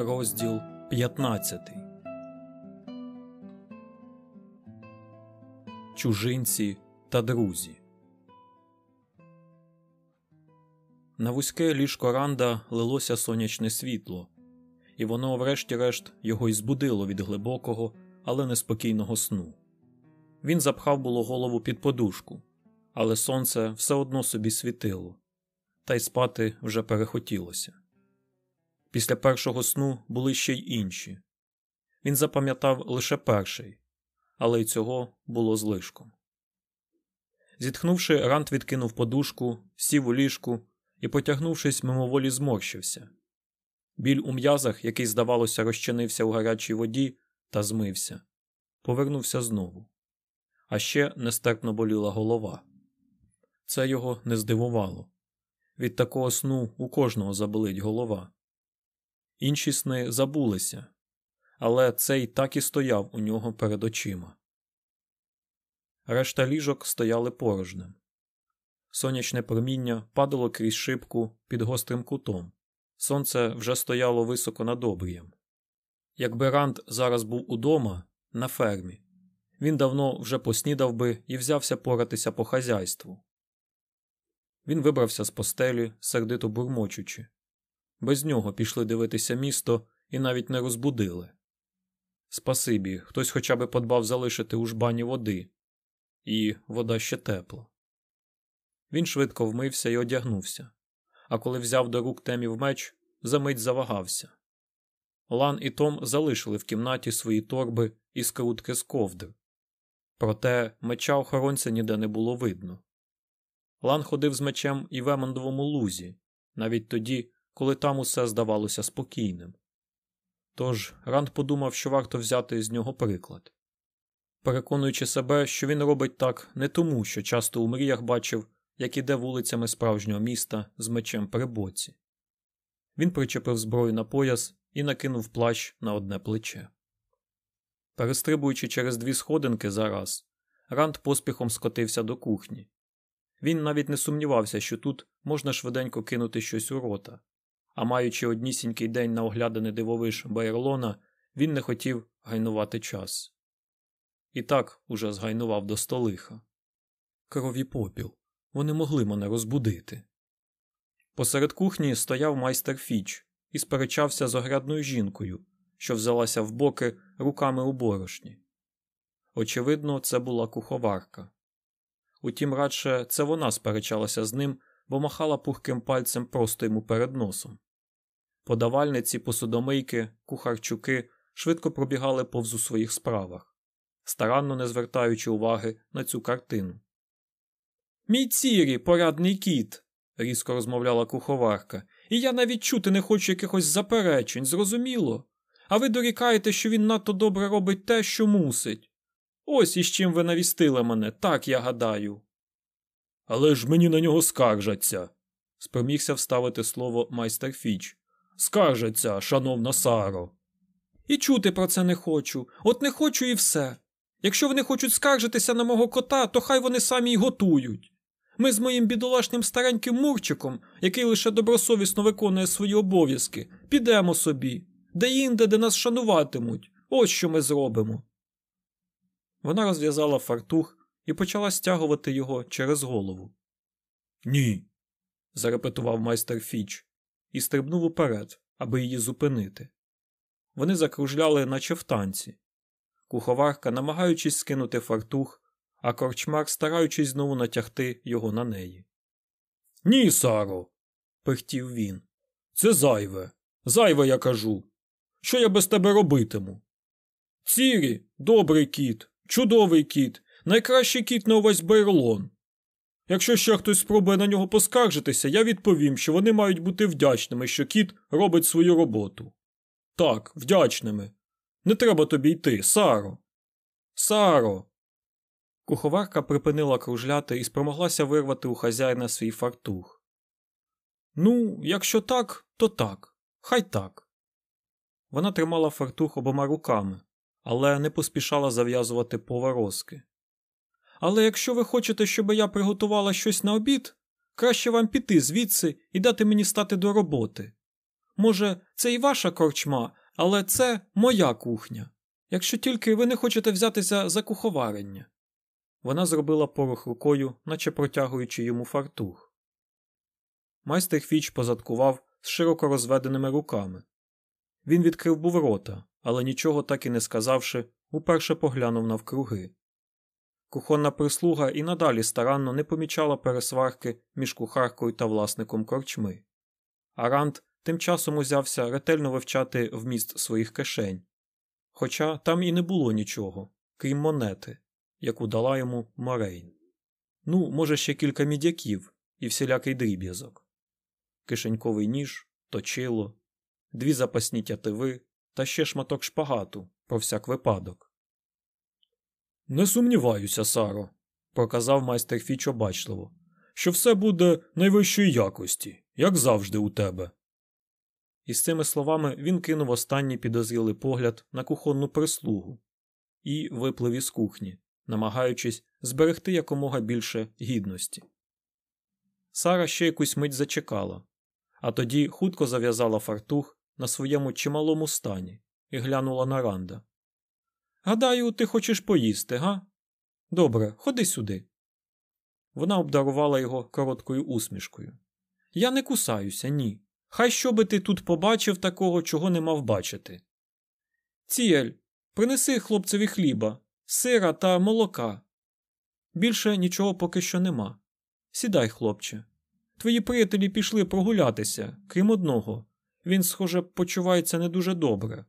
Розділ 15 Чужинці та друзі. На вузьке ліжко Ранда лилося сонячне світло, і воно, врешті-решт, його й збудило від глибокого, але неспокійного сну. Він запхав було голову під подушку, але сонце все одно собі світило, та й спати вже перехотілося. Після першого сну були ще й інші. Він запам'ятав лише перший, але й цього було злишком. Зітхнувши, Рант відкинув подушку, сів у ліжку і, потягнувшись, мимоволі зморщився. Біль у м'язах, який, здавалося, розчинився у гарячій воді та змився, повернувся знову. А ще нестерпно боліла голова. Це його не здивувало. Від такого сну у кожного заболить голова. Інші сни забулися, але цей так і стояв у нього перед очима. Решта ліжок стояли порожнем. Сонячне проміння падало крізь шибку під гострим кутом. Сонце вже стояло високо над обрієм. Якби Ранд зараз був удома, на фермі, він давно вже поснідав би і взявся поратися по хазяйству. Він вибрався з постелі, сердито бурмочучи. Без нього пішли дивитися місто і навіть не розбудили. Спасибі, хтось хоча б подбав залишити у жбані води, і вода ще тепла. Він швидко вмився і одягнувся, а коли взяв до рук темів меч, замить завагався. Лан і Том залишили в кімнаті свої торби і скрутки з ковдр. Проте меча охоронця ніде не було видно. Лан ходив з мечем і в Емондовому лузі, навіть тоді, коли там усе здавалося спокійним. Тож Ранд подумав, що варто взяти з нього приклад, переконуючи себе, що він робить так не тому, що часто у мріях бачив, як іде вулицями справжнього міста з мечем при боці. Він причепив зброю на пояс і накинув плащ на одне плече. Перестрибуючи через дві сходинки за раз, Ранд поспіхом скотився до кухні. Він навіть не сумнівався, що тут можна швиденько кинути щось у рота, а маючи однісінький день на оглядане дивовиш Байерлона, він не хотів гайнувати час. І так уже згайнував до столиха. Крові попіл. Вони могли мене розбудити. Посеред кухні стояв майстер Фіч і сперечався з огрядною жінкою, що взялася в боки руками у борошні. Очевидно, це була куховарка. Утім, радше це вона сперечалася з ним, бо махала пухким пальцем просто йому перед носом. Подавальниці, посудомийки, кухарчуки швидко пробігали повз у своїх справах, старанно не звертаючи уваги на цю картину. Мій цірі, порадний кіт, різко розмовляла куховарка, і я навіть чути не хочу якихось заперечень, зрозуміло. А ви дорікаєте, що він надто добре робить те, що мусить. Ось із чим ви навістили мене, так я гадаю. Але ж мені на нього скаржаться, спромігся вставити слово майстер Фіч. Скаржаться, шановна Саро. І чути про це не хочу. От не хочу і все. Якщо вони хочуть скаржитися на мого кота, то хай вони самі й готують. Ми з моїм бідолашним стареньким Мурчиком, який лише добросовісно виконує свої обов'язки, підемо собі, де інде, де нас шануватимуть. Ось що ми зробимо. Вона розв'язала фартух і почала стягувати його через голову. Ні. зарепетував майстер Фіч і стрибнув уперед, аби її зупинити. Вони закружляли, наче в танці. Куховарка, намагаючись скинути фартух, а корчмар стараючись знову натягти його на неї. Ні, Саро, пихтів він. Це зайве. Зайве, я кажу. Що я без тебе робитиму? Цірі, добрий кіт, чудовий кіт, найкращий кіт на увесь Бейрлон. Якщо ще хтось спробує на нього поскаржитися, я відповім, що вони мають бути вдячними, що кіт робить свою роботу. Так, вдячними. Не треба тобі йти, Саро. Саро. Куховарка припинила кружляти і спромоглася вирвати у хазяїна свій фартух. Ну, якщо так, то так. Хай так. Вона тримала фартух обома руками, але не поспішала зав'язувати поворозки. Але якщо ви хочете, щоб я приготувала щось на обід, краще вам піти звідси і дати мені стати до роботи. Може, це і ваша корчма, але це моя кухня. Якщо тільки ви не хочете взятися за куховарення. Вона зробила порох рукою, наче протягуючи йому фартух. Майстер Фіч позадкував з широко розведеними руками. Він відкрив був рота, але нічого так і не сказавши, уперше поглянув навкруги. Кухонна прислуга і надалі старанно не помічала пересварки між кухаркою та власником корчми. Арант тим часом узявся ретельно вивчати вміст своїх кишень, хоча там і не було нічого, крім монети, яку дала йому Морейн. Ну, може, ще кілька мідяків і всілякий дріб'язок, кишеньковий ніж, точило, дві запасні тятиви та ще шматок шпагату про всяк випадок. Не сумніваюся, Саро, проказав майстер Фіч обачливо, що все буде найвищої якості, як завжди у тебе. І з цими словами він кинув останній підозрілий погляд на кухонну прислугу і виплив із кухні, намагаючись зберегти якомога більше гідності. Сара ще якусь мить зачекала, а тоді хутко зав'язала фартух на своєму чималому стані і глянула на Ранда. Гадаю, ти хочеш поїсти, га? Добре, ходи сюди. Вона обдарувала його короткою усмішкою. Я не кусаюся, ні. Хай що би ти тут побачив такого, чого не мав бачити. Ціель, принеси хлопцеві хліба, сира та молока. Більше нічого поки що нема. Сідай, хлопче. Твої приятелі пішли прогулятися, крім одного. Він, схоже, почувається не дуже добре.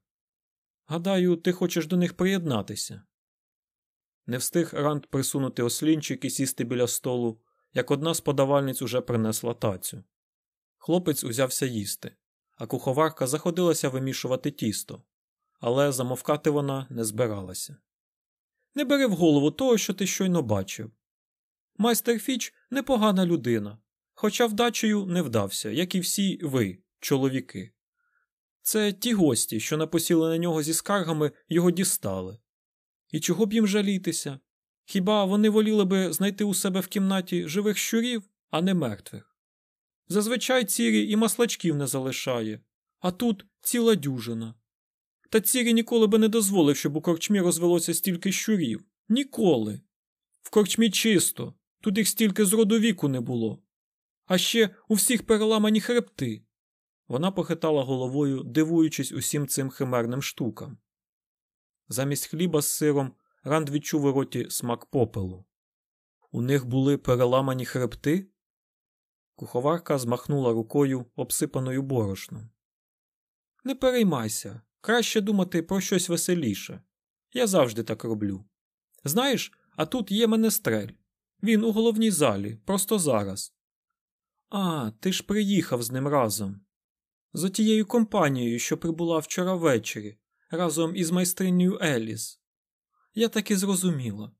Гадаю, ти хочеш до них приєднатися. Не встиг Ранд присунути ослінчик і сісти біля столу, як одна з подавальниць уже принесла тацю. Хлопець узявся їсти, а куховарка заходилася вимішувати тісто, але замовкати вона не збиралася. Не бери в голову того, що ти щойно бачив. Майстер Фіч непогана людина, хоча вдачею не вдався, як і всі ви, чоловіки. Це ті гості, що напосіли на нього зі скаргами, його дістали. І чого б їм жалітися? Хіба вони воліли би знайти у себе в кімнаті живих щурів, а не мертвих? Зазвичай цірі і маслачків не залишає, а тут ціла дюжина. Та цірі ніколи би не дозволив, щоб у корчмі розвелося стільки щурів. Ніколи. В корчмі чисто, тут їх стільки з роду віку не було. А ще у всіх переламані хребти. Вона похитала головою, дивуючись усім цим химерним штукам. Замість хліба з сиром Ранд відчув у роті смак попелу. У них були переламані хребти? Куховарка змахнула рукою, обсипаною борошном. Не переймайся, краще думати про щось веселіше. Я завжди так роблю. Знаєш, а тут є менестрель. Він у головній залі, просто зараз. А, ти ж приїхав з ним разом. З тією компанією, що прибула вчора ввечері, разом із майстринею Еліс. Я так і зрозуміла.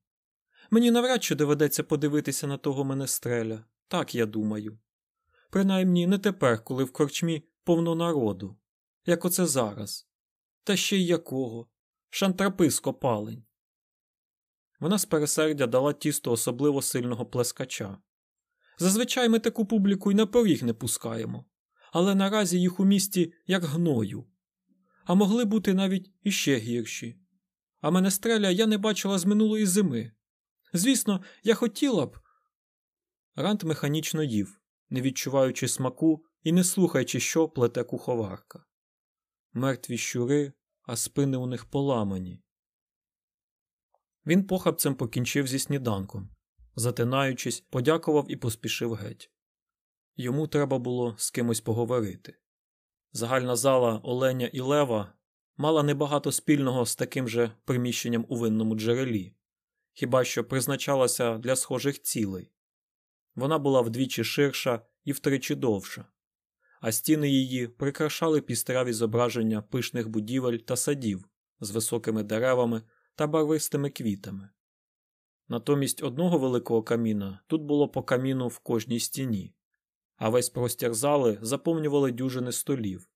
Мені навряд чи доведеться подивитися на того менестреля, так я думаю. Принаймні не тепер, коли в корчмі повно народу, як оце зараз. Та ще й якого? Шантрапи з копалень. Вона з пересердя дала тісто особливо сильного плескача. Зазвичай ми таку публіку й на поріг не пускаємо, але наразі їх у місті як гною. А могли бути навіть іще гірші. А менестреля я не бачила з минулої зими. Звісно, я хотіла б. Рант механічно їв, не відчуваючи смаку і не слухаючи, що плете куховарка. Мертві щури, а спини у них поламані. Він похапцем покінчив зі сніданком, затинаючись, подякував і поспішив геть. Йому треба було з кимось поговорити. Загальна зала Оленя і Лева мала небагато спільного з таким же приміщенням у винному джерелі, хіба що призначалася для схожих цілей. Вона була вдвічі ширша і втричі довша, а стіни її прикрашали пістраві зображення пишних будівель та садів з високими деревами та барвистими квітами. Натомість одного великого каміна тут було по каміну в кожній стіні, а весь простір зали заповнювали дюжини столів,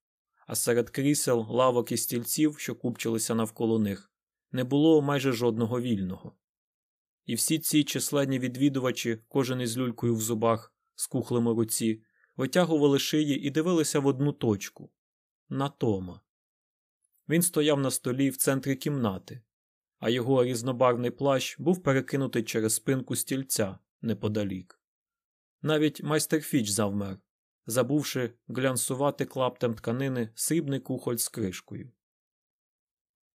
а серед крісел, лавок і стільців, що купчилися навколо них, не було майже жодного вільного. І всі ці численні відвідувачі, кожен із люлькою в зубах, з кухлем у руці, витягували шиї і дивилися в одну точку, на Тома. Він стояв на столі в центрі кімнати, а його різнобарвний плащ був перекинутий через спинку стільця неподалік. Навіть майстер Фіч завмер, забувши глянсувати клаптем тканини срібний кухоль з кришкою.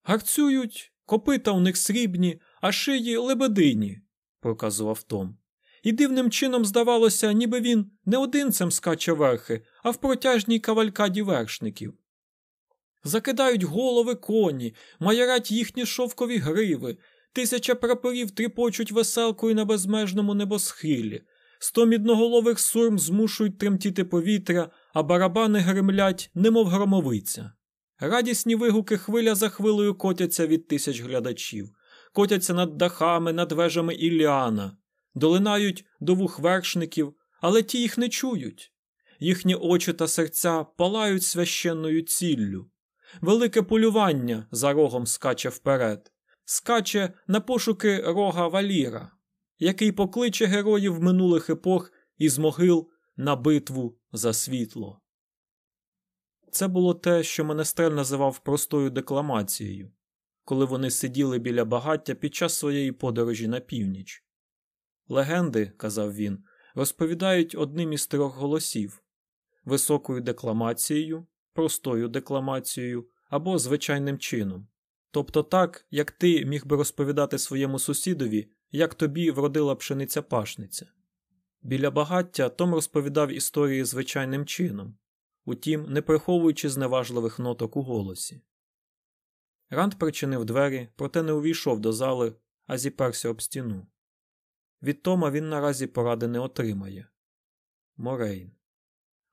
Гарцюють, копита у них срібні, а шиї лебедині, проказував Том. І дивним чином здавалося, ніби він не одинцем скаче верхи, а в протяжній кавалькаді вершників. Закидають голови коні, маярать їхні шовкові гриви, тисяча прапорів тріпочуть веселкою на безмежному небосхилі, сто мідноголових сурм змушують тремтіти повітря, а барабани гремлять, немов громовиця. Радісні вигуки хвиля за хвилею котяться від тисяч глядачів, котяться над дахами, над вежами Іліана, долинають до вух вершників, але ті їх не чують. Їхні очі та серця палають священною ціллю. Велике полювання за рогом скаче вперед, скаче на пошуки рога валіра, який покличе героїв минулих епох із могил на битву за світло. Це було те, що Менестрель називав простою декламацією, коли вони сиділи біля багаття під час своєї подорожі на північ. Легенди, казав він, розповідають одним із трьох голосів високою декламацією, простою декламацією або звичайним чином. Тобто так, як ти міг би розповідати своєму сусідові, як тобі вродила пшениця пашниця. Біля багаття Том розповідав історії звичайним чином, утім, не приховуючи зневажливих ноток у голосі. Ранд причинив двері, проте не увійшов до зали, а зіперся об стіну. Від Тома він наразі поради не отримає. Морейн.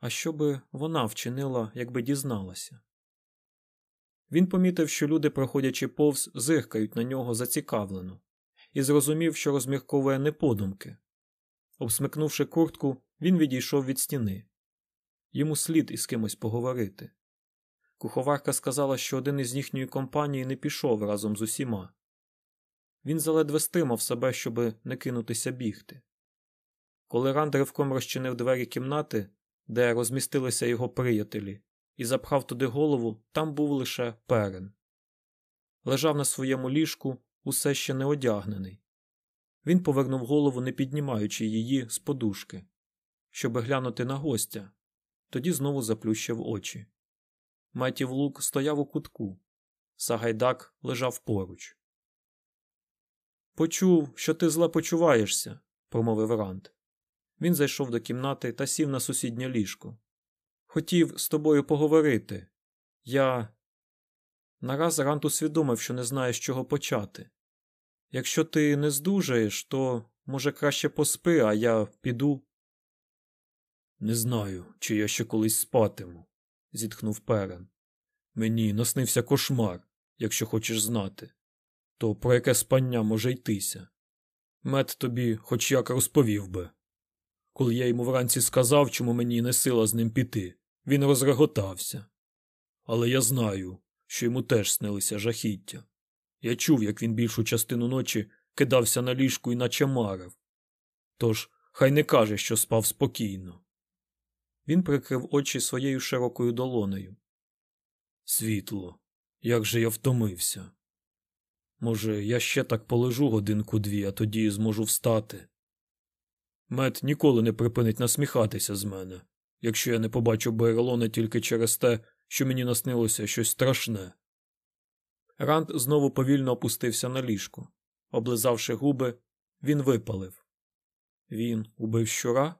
А що би вона вчинила, якби дізналася? Він помітив, що люди, проходячи повз, зиркають на нього зацікавлено, і зрозумів, що розмірковує не подумки. Обсмикнувши куртку, він відійшов від стіни. Йому слід із кимось поговорити. Куховарка сказала, що один із їхньої компанії не пішов разом з усіма. Він заледве стримав себе, щоби не кинутися бігти. Коли Ранд ривком розчинив двері кімнати, де розмістилися його приятелі, і запхав туди голову, там був лише перен. Лежав на своєму ліжку, усе ще не одягнений. Він повернув голову, не піднімаючи її з подушки, щоб глянути на гостя, тоді знову заплющив очі. Матів лук стояв у кутку. Сагайдак лежав поруч. Почув, що ти зле почуваєшся, промовив Ранд. Він зайшов до кімнати та сів на сусіднє ліжко. Хотів з тобою поговорити. Я. Нараз Рант усвідомив, що не знає, з чого почати. Якщо ти не здужаєш, то, може, краще поспи, а я піду. Не знаю, чи я ще колись спатиму, зітхнув Перен. Мені наснився кошмар, якщо хочеш знати. То про яке спання може йтися? Мед тобі хоч як розповів би. Коли я йому вранці сказав, чому мені не сила з ним піти, він розреготався. Але я знаю, що йому теж снилися жахіття. Я чув, як він більшу частину ночі кидався на ліжку і наче марив. Тож хай не каже, що спав спокійно. Він прикрив очі своєю широкою долонею. Світло, як же я втомився. Може, я ще так полежу годинку дві, а тоді зможу встати. Мед ніколи не припинить насміхатися з мене, якщо я не побачу Байролона тільки через те, що мені наснилося щось страшне. Ранд знову повільно опустився на ліжко. Облизавши губи, він випалив. Він убив щура?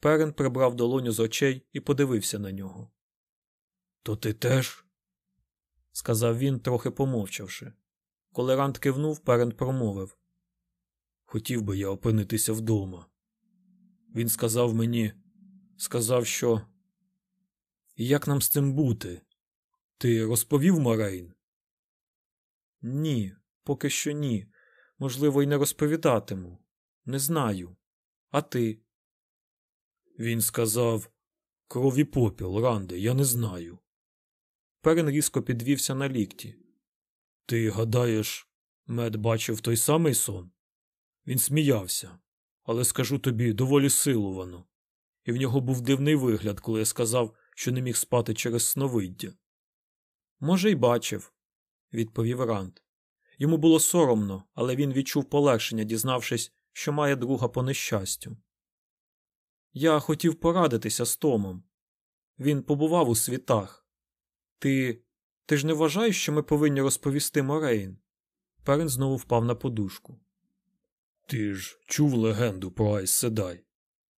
Перен прибрав долоню з очей і подивився на нього. То ти теж? сказав він, трохи помовчавши. Коли Ранд кивнув, Перен промовив Хотів би я опинитися вдома. Він сказав мені, сказав, що. Як нам з цим бути? Ти розповів Морейн? Ні, поки що ні. Можливо, й не розповідатиму. Не знаю. А ти? Він сказав кров і попіл, Ранде, я не знаю. Перен різко підвівся на лікті. Ти гадаєш, мед бачив той самий сон? Він сміявся, але скажу тобі доволі силувано. І в нього був дивний вигляд, коли я сказав, що не міг спати через сновиддя. Може, й бачив, відповів Ранд. Йому було соромно, але він відчув полегшення, дізнавшись, що має друга по нещастю. Я хотів порадитися з Томом. Він побував у світах. Ти. Ти ж не вважаєш, що ми повинні розповісти Морейн? Перен знову впав на подушку. Ти ж чув легенду про Айс Седай.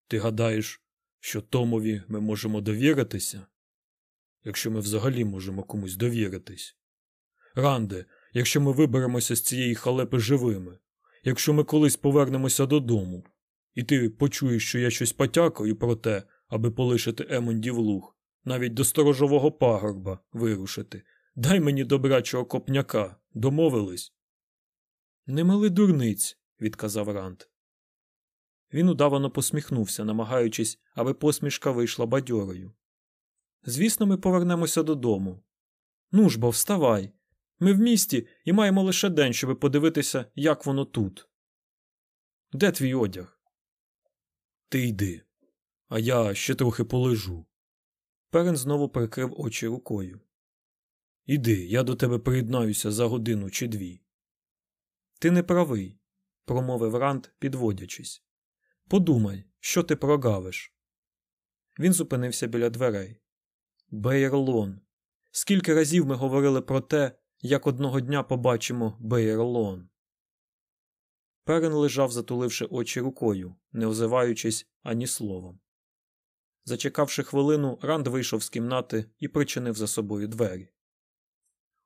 Ти гадаєш, що Томові ми можемо довіритися? Якщо ми взагалі можемо комусь довіритись. Ранде, якщо ми виберемося з цієї халепи живими, якщо ми колись повернемося додому, і ти почуєш, що я щось потякаю про те, аби полишити Емондів луг, навіть до сторожового пагорба вирушити, дай мені добрачого копняка, домовились. Не мили дурниць, відказав Ранд. Він удавано посміхнувся, намагаючись, аби посмішка вийшла бадьорою. Звісно, ми повернемося додому. Ну ж бо, вставай. Ми в місті і маємо лише день, щоб подивитися, як воно тут. Де твій одяг? Ти йди, а я ще трохи полежу. Перен знову прикрив очі рукою. Іди, я до тебе приєднаюся за годину чи дві. Ти не правий, промовив Ранд, підводячись. Подумай, що ти прогавиш. Він зупинився біля дверей. Бейерлон. Скільки разів ми говорили про те, як одного дня побачимо Бейерлон. Перен лежав, затуливши очі рукою, не озиваючись ані словом. Зачекавши хвилину, Ранд вийшов з кімнати і причинив за собою двері.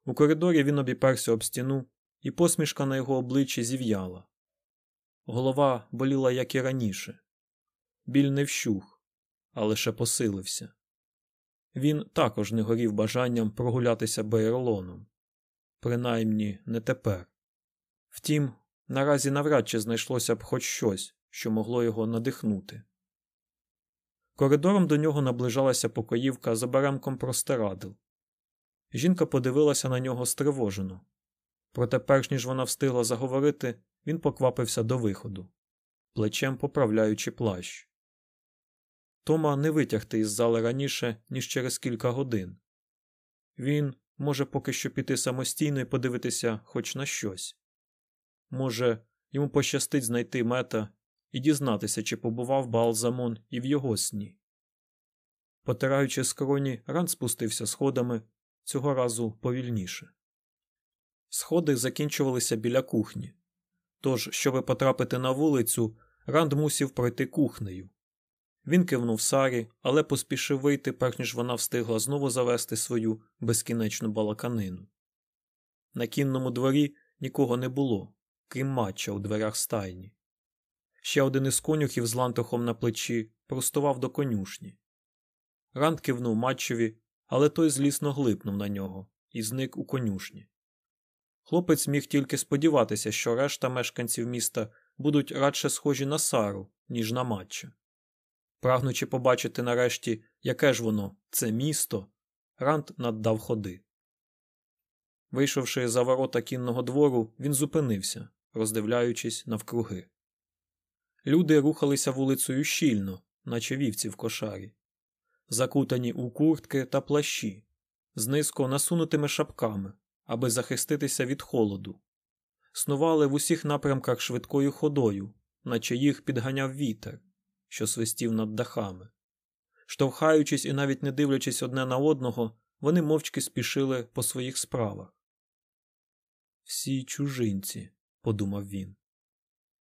У коридорі він обіперся об стіну, і посмішка на його обличчі зів'яла. Голова боліла, як і раніше. Біль не вщух, а лише посилився. Він також не горів бажанням прогулятися Бейерлоном. Принаймні не тепер. Втім, наразі навряд чи знайшлося б хоч щось, що могло його надихнути. Коридором до нього наближалася покоївка за беремком простирадл. Жінка подивилася на нього стривожено. Проте, перш ніж вона встигла заговорити, він поквапився до виходу, плечем поправляючи плащ. Тома не витягти із зали раніше, ніж через кілька годин. Він може поки що піти самостійно і подивитися хоч на щось. Може, йому пощастить знайти мета і дізнатися, чи побував Балзамон і в його сні. Потираючи скроні, Ран спустився сходами, цього разу повільніше. Сходи закінчувалися біля кухні. Тож, щоби потрапити на вулицю, Ранд мусів пройти кухнею. Він кивнув Сарі, але поспішив вийти, перш ніж вона встигла знову завести свою безкінечну балаканину. На кінному дворі нікого не було, крім матча у дверях стайні. Ще один із конюхів з лантухом на плечі простував до конюшні. Ранд кивнув матчеві, але той злісно глипнув на нього і зник у конюшні. Хлопець міг тільки сподіватися, що решта мешканців міста будуть радше схожі на Сару, ніж на матча. Прагнучи побачити нарешті, яке ж воно, це місто, Ранд наддав ходи. Вийшовши за ворота кінного двору, він зупинився, роздивляючись навкруги. Люди рухалися вулицею щільно, наче вівці в кошарі, закутані у куртки та плащі, з низько насунутими шапками, аби захиститися від холоду, снували в усіх напрямках швидкою ходою, наче їх підганяв вітер, що свистів над дахами. Штовхаючись і навіть не дивлячись одне на одного, вони мовчки спішили по своїх справах. Всі чужинці, подумав він.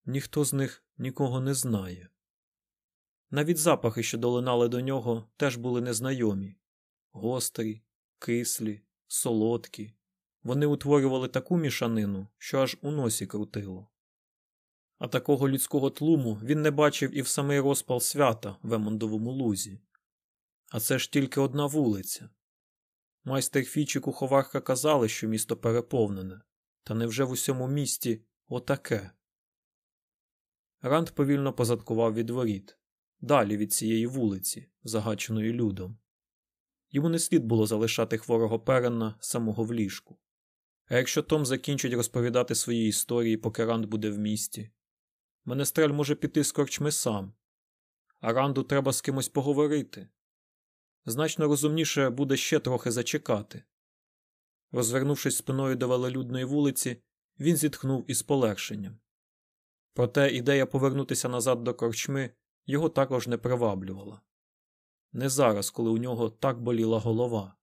Ніхто з них нікого не знає. Навіть запахи, що долинали до нього, теж були незнайомі гострі, кислі, солодкі. Вони утворювали таку мішанину, що аж у носі крутило. А такого людського тлуму він не бачив і в самий розпал свята в Емондовому лузі. А це ж тільки одна вулиця. Майстер Фіч і куховарка казали, що місто переповнене, та невже в усьому місті отаке? Ранд повільно позадкував від воріт, далі від цієї вулиці, загаченої людом. Йому не слід було залишати хворого перена самого в ліжку. А якщо Том закінчить розповідати свої історії, поки Ранд буде в місті, Менестрель може піти з корчми сам, а Ранду треба з кимось поговорити. значно розумніше буде ще трохи зачекати. Розвернувшись спиною до велелюдної вулиці, він зітхнув із полегшенням. Проте ідея повернутися назад до корчми його також не приваблювала. Не зараз, коли у нього так боліла голова.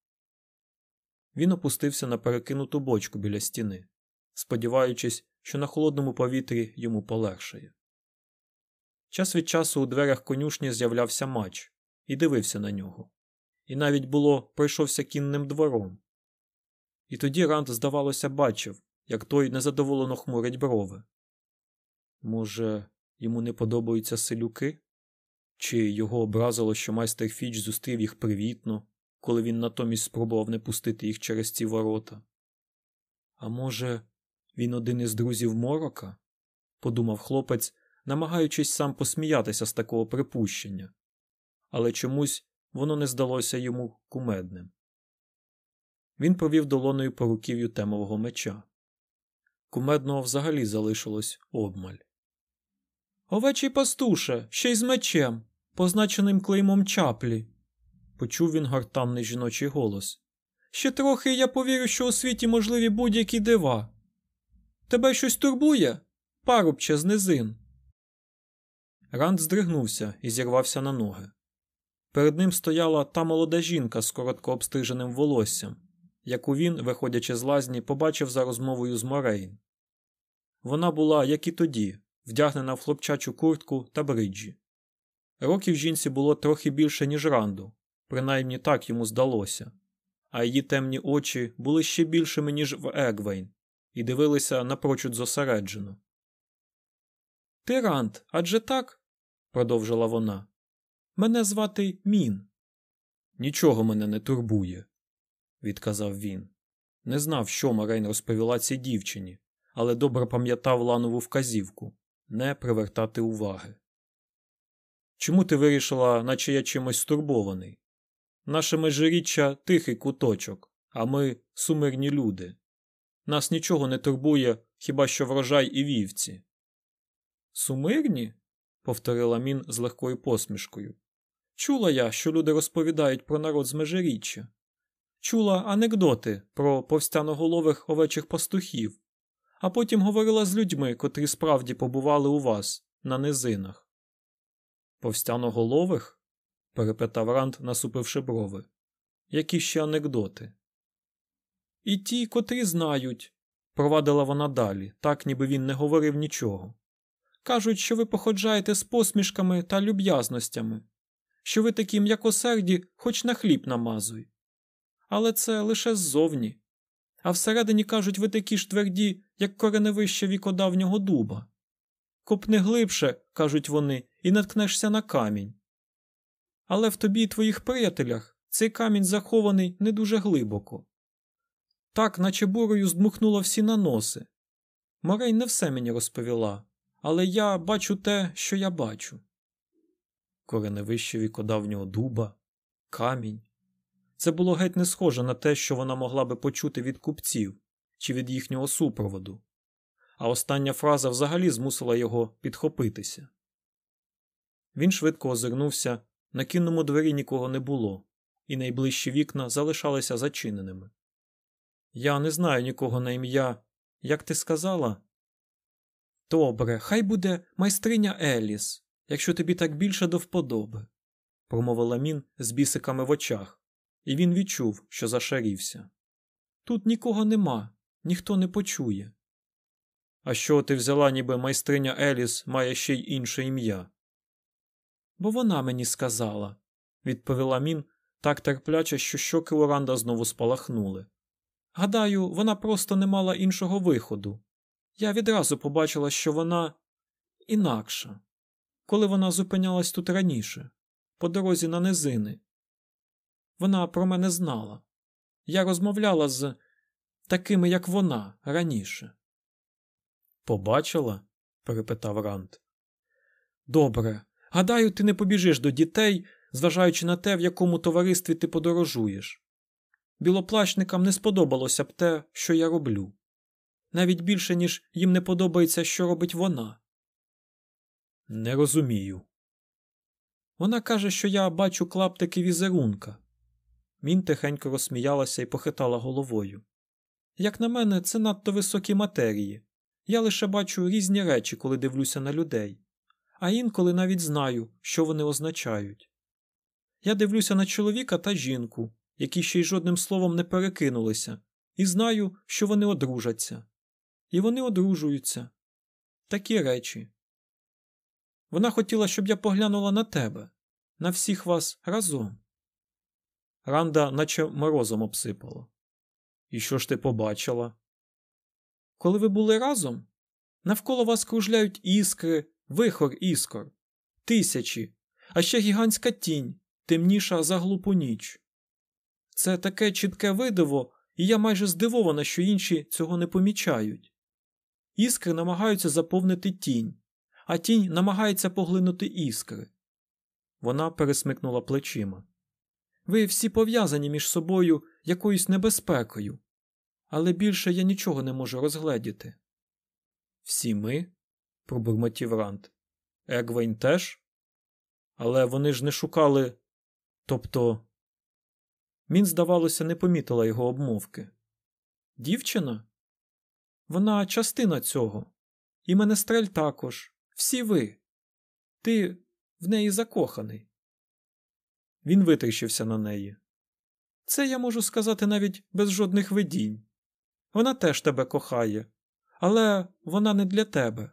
Він опустився на перекинуту бочку біля стіни, сподіваючись, що на холодному повітрі йому полегшає. Час від часу у дверях конюшні з'являвся мач і дивився на нього, і навіть було пройшовся кінним двором. І тоді Ранд, здавалося, бачив, як той незадоволено хмурить брови. Може, йому не подобаються селюки? Чи його образило, що майстер Фіч зустрів їх привітно, коли він натомість спробував не пустити їх через ці ворота? А може, він один із друзів морока? подумав хлопець, намагаючись сам посміятися з такого припущення, але чомусь воно не здалося йому кумедним. Він провів долоною по руків'ю темового меча. Кумедного взагалі залишилось обмаль. Овечий пастуше, ще й з мечем, позначеним клеймом чаплі, почув він гортанний жіночий голос. Ще трохи я повірю, що у світі можливі будь-які дива. Тебе щось турбує, парубче з низин. Ранд здригнувся і зірвався на ноги. Перед ним стояла та молода жінка з коротко обстриженим волоссям, яку він, виходячи з лазні, побачив за розмовою з Морейн. Вона була, як і тоді, вдягнена в хлопчачу куртку та бриджі. Років жінці було трохи більше, ніж ранду, принаймні так йому здалося, а її темні очі були ще більшими, ніж в Егвейн, і дивилися напрочуд зосереджено. Ти Ранд, адже так? продовжила вона. Мене звати Мін. Нічого мене не турбує, відказав він. Не знав, що Марейн розповіла цій дівчині, але добре пам'ятав ланову вказівку не привертати уваги. Чому ти вирішила, наче я чимось стурбований? Наше межиріччя тихий куточок, а ми сумирні люди. Нас нічого не турбує хіба що врожай і вівці. Сумирні? повторила мін з легкою посмішкою. Чула я, що люди розповідають про народ з межиріччя. Чула анекдоти про повстяноголових овечих пастухів, а потім говорила з людьми, котрі справді побували у вас на низинах. Повстяноголових? перепитав Ранд, насупивши брови. Які ще анекдоти? І ті, котрі знають, провадила вона далі, так ніби він не говорив нічого. Кажуть, що ви походжаєте з посмішками та люб'язностями, що ви такі м'якосерді, хоч на хліб намазуй. Але це лише ззовні. А всередині кажуть, ви такі ж тверді, як кореневище вікодавнього дуба. Копни глибше, кажуть вони, і наткнешся на камінь. Але в тобі і твоїх приятелях цей камінь захований не дуже глибоко. Так, наче бурою здмухнула всі наноси. Морей не все мені розповіла, але я бачу те, що я бачу. Кореневище вікодавнього дуба, камінь. Це було геть не схоже на те, що вона могла би почути від купців чи від їхнього супроводу, а остання фраза взагалі змусила його підхопитися. Він швидко озирнувся, на кінному двері нікого не було, і найближчі вікна залишалися зачиненими. Я не знаю нікого на ім'я. Як ти сказала? Добре, хай буде майстриня Еліс, якщо тобі так більше до вподоби, промовила мін з бісиками в очах, і він відчув, що зашарівся. Тут нікого нема, ніхто не почує. А що ти взяла, ніби майстриня Еліс має ще й інше ім'я? Бо вона мені сказала, відповіла мін так терпляче, що щоки Оранда знову спалахнули. Гадаю, вона просто не мала іншого виходу. Я відразу побачила, що вона інакша, коли вона зупинялась тут раніше, по дорозі на низини. Вона про мене знала. Я розмовляла з такими, як вона, раніше. Побачила? перепитав Рант. Добре. Гадаю, ти не побіжиш до дітей, зважаючи на те, в якому товаристві ти подорожуєш. Білоплащникам не сподобалося б те, що я роблю. Навіть більше, ніж їм не подобається, що робить вона. Не розумію. Вона каже, що я бачу клаптики візерунка, Мін тихенько розсміялася і похитала головою. Як на мене, це надто високі матерії. Я лише бачу різні речі, коли дивлюся на людей, а інколи навіть знаю, що вони означають. Я дивлюся на чоловіка та жінку, які ще й жодним словом не перекинулися, і знаю, що вони одружаться. І вони одружуються. Такі речі. Вона хотіла, щоб я поглянула на тебе, на всіх вас разом. Ранда, наче морозом обсипала. І що ж ти побачила? Коли ви були разом, навколо вас кружляють іскри, вихор іскор, тисячі, а ще гігантська тінь, темніша за глупу ніч. Це таке чітке видиво, і я майже здивована, що інші цього не помічають. Іскри намагаються заповнити тінь, а тінь намагається поглинути іскри. Вона пересмикнула плечима. Ви всі пов'язані між собою якоюсь небезпекою, але більше я нічого не можу розгледіти. Всі ми? пробурмотів Рант. Егвейн теж? Але вони ж не шукали. Тобто. Мін, здавалося, не помітила його обмовки. Дівчина? Вона частина цього. І менестрель також. Всі ви. Ти в неї закоханий. Він витріщився на неї. Це я можу сказати навіть без жодних видінь. Вона теж тебе кохає, але вона не для тебе,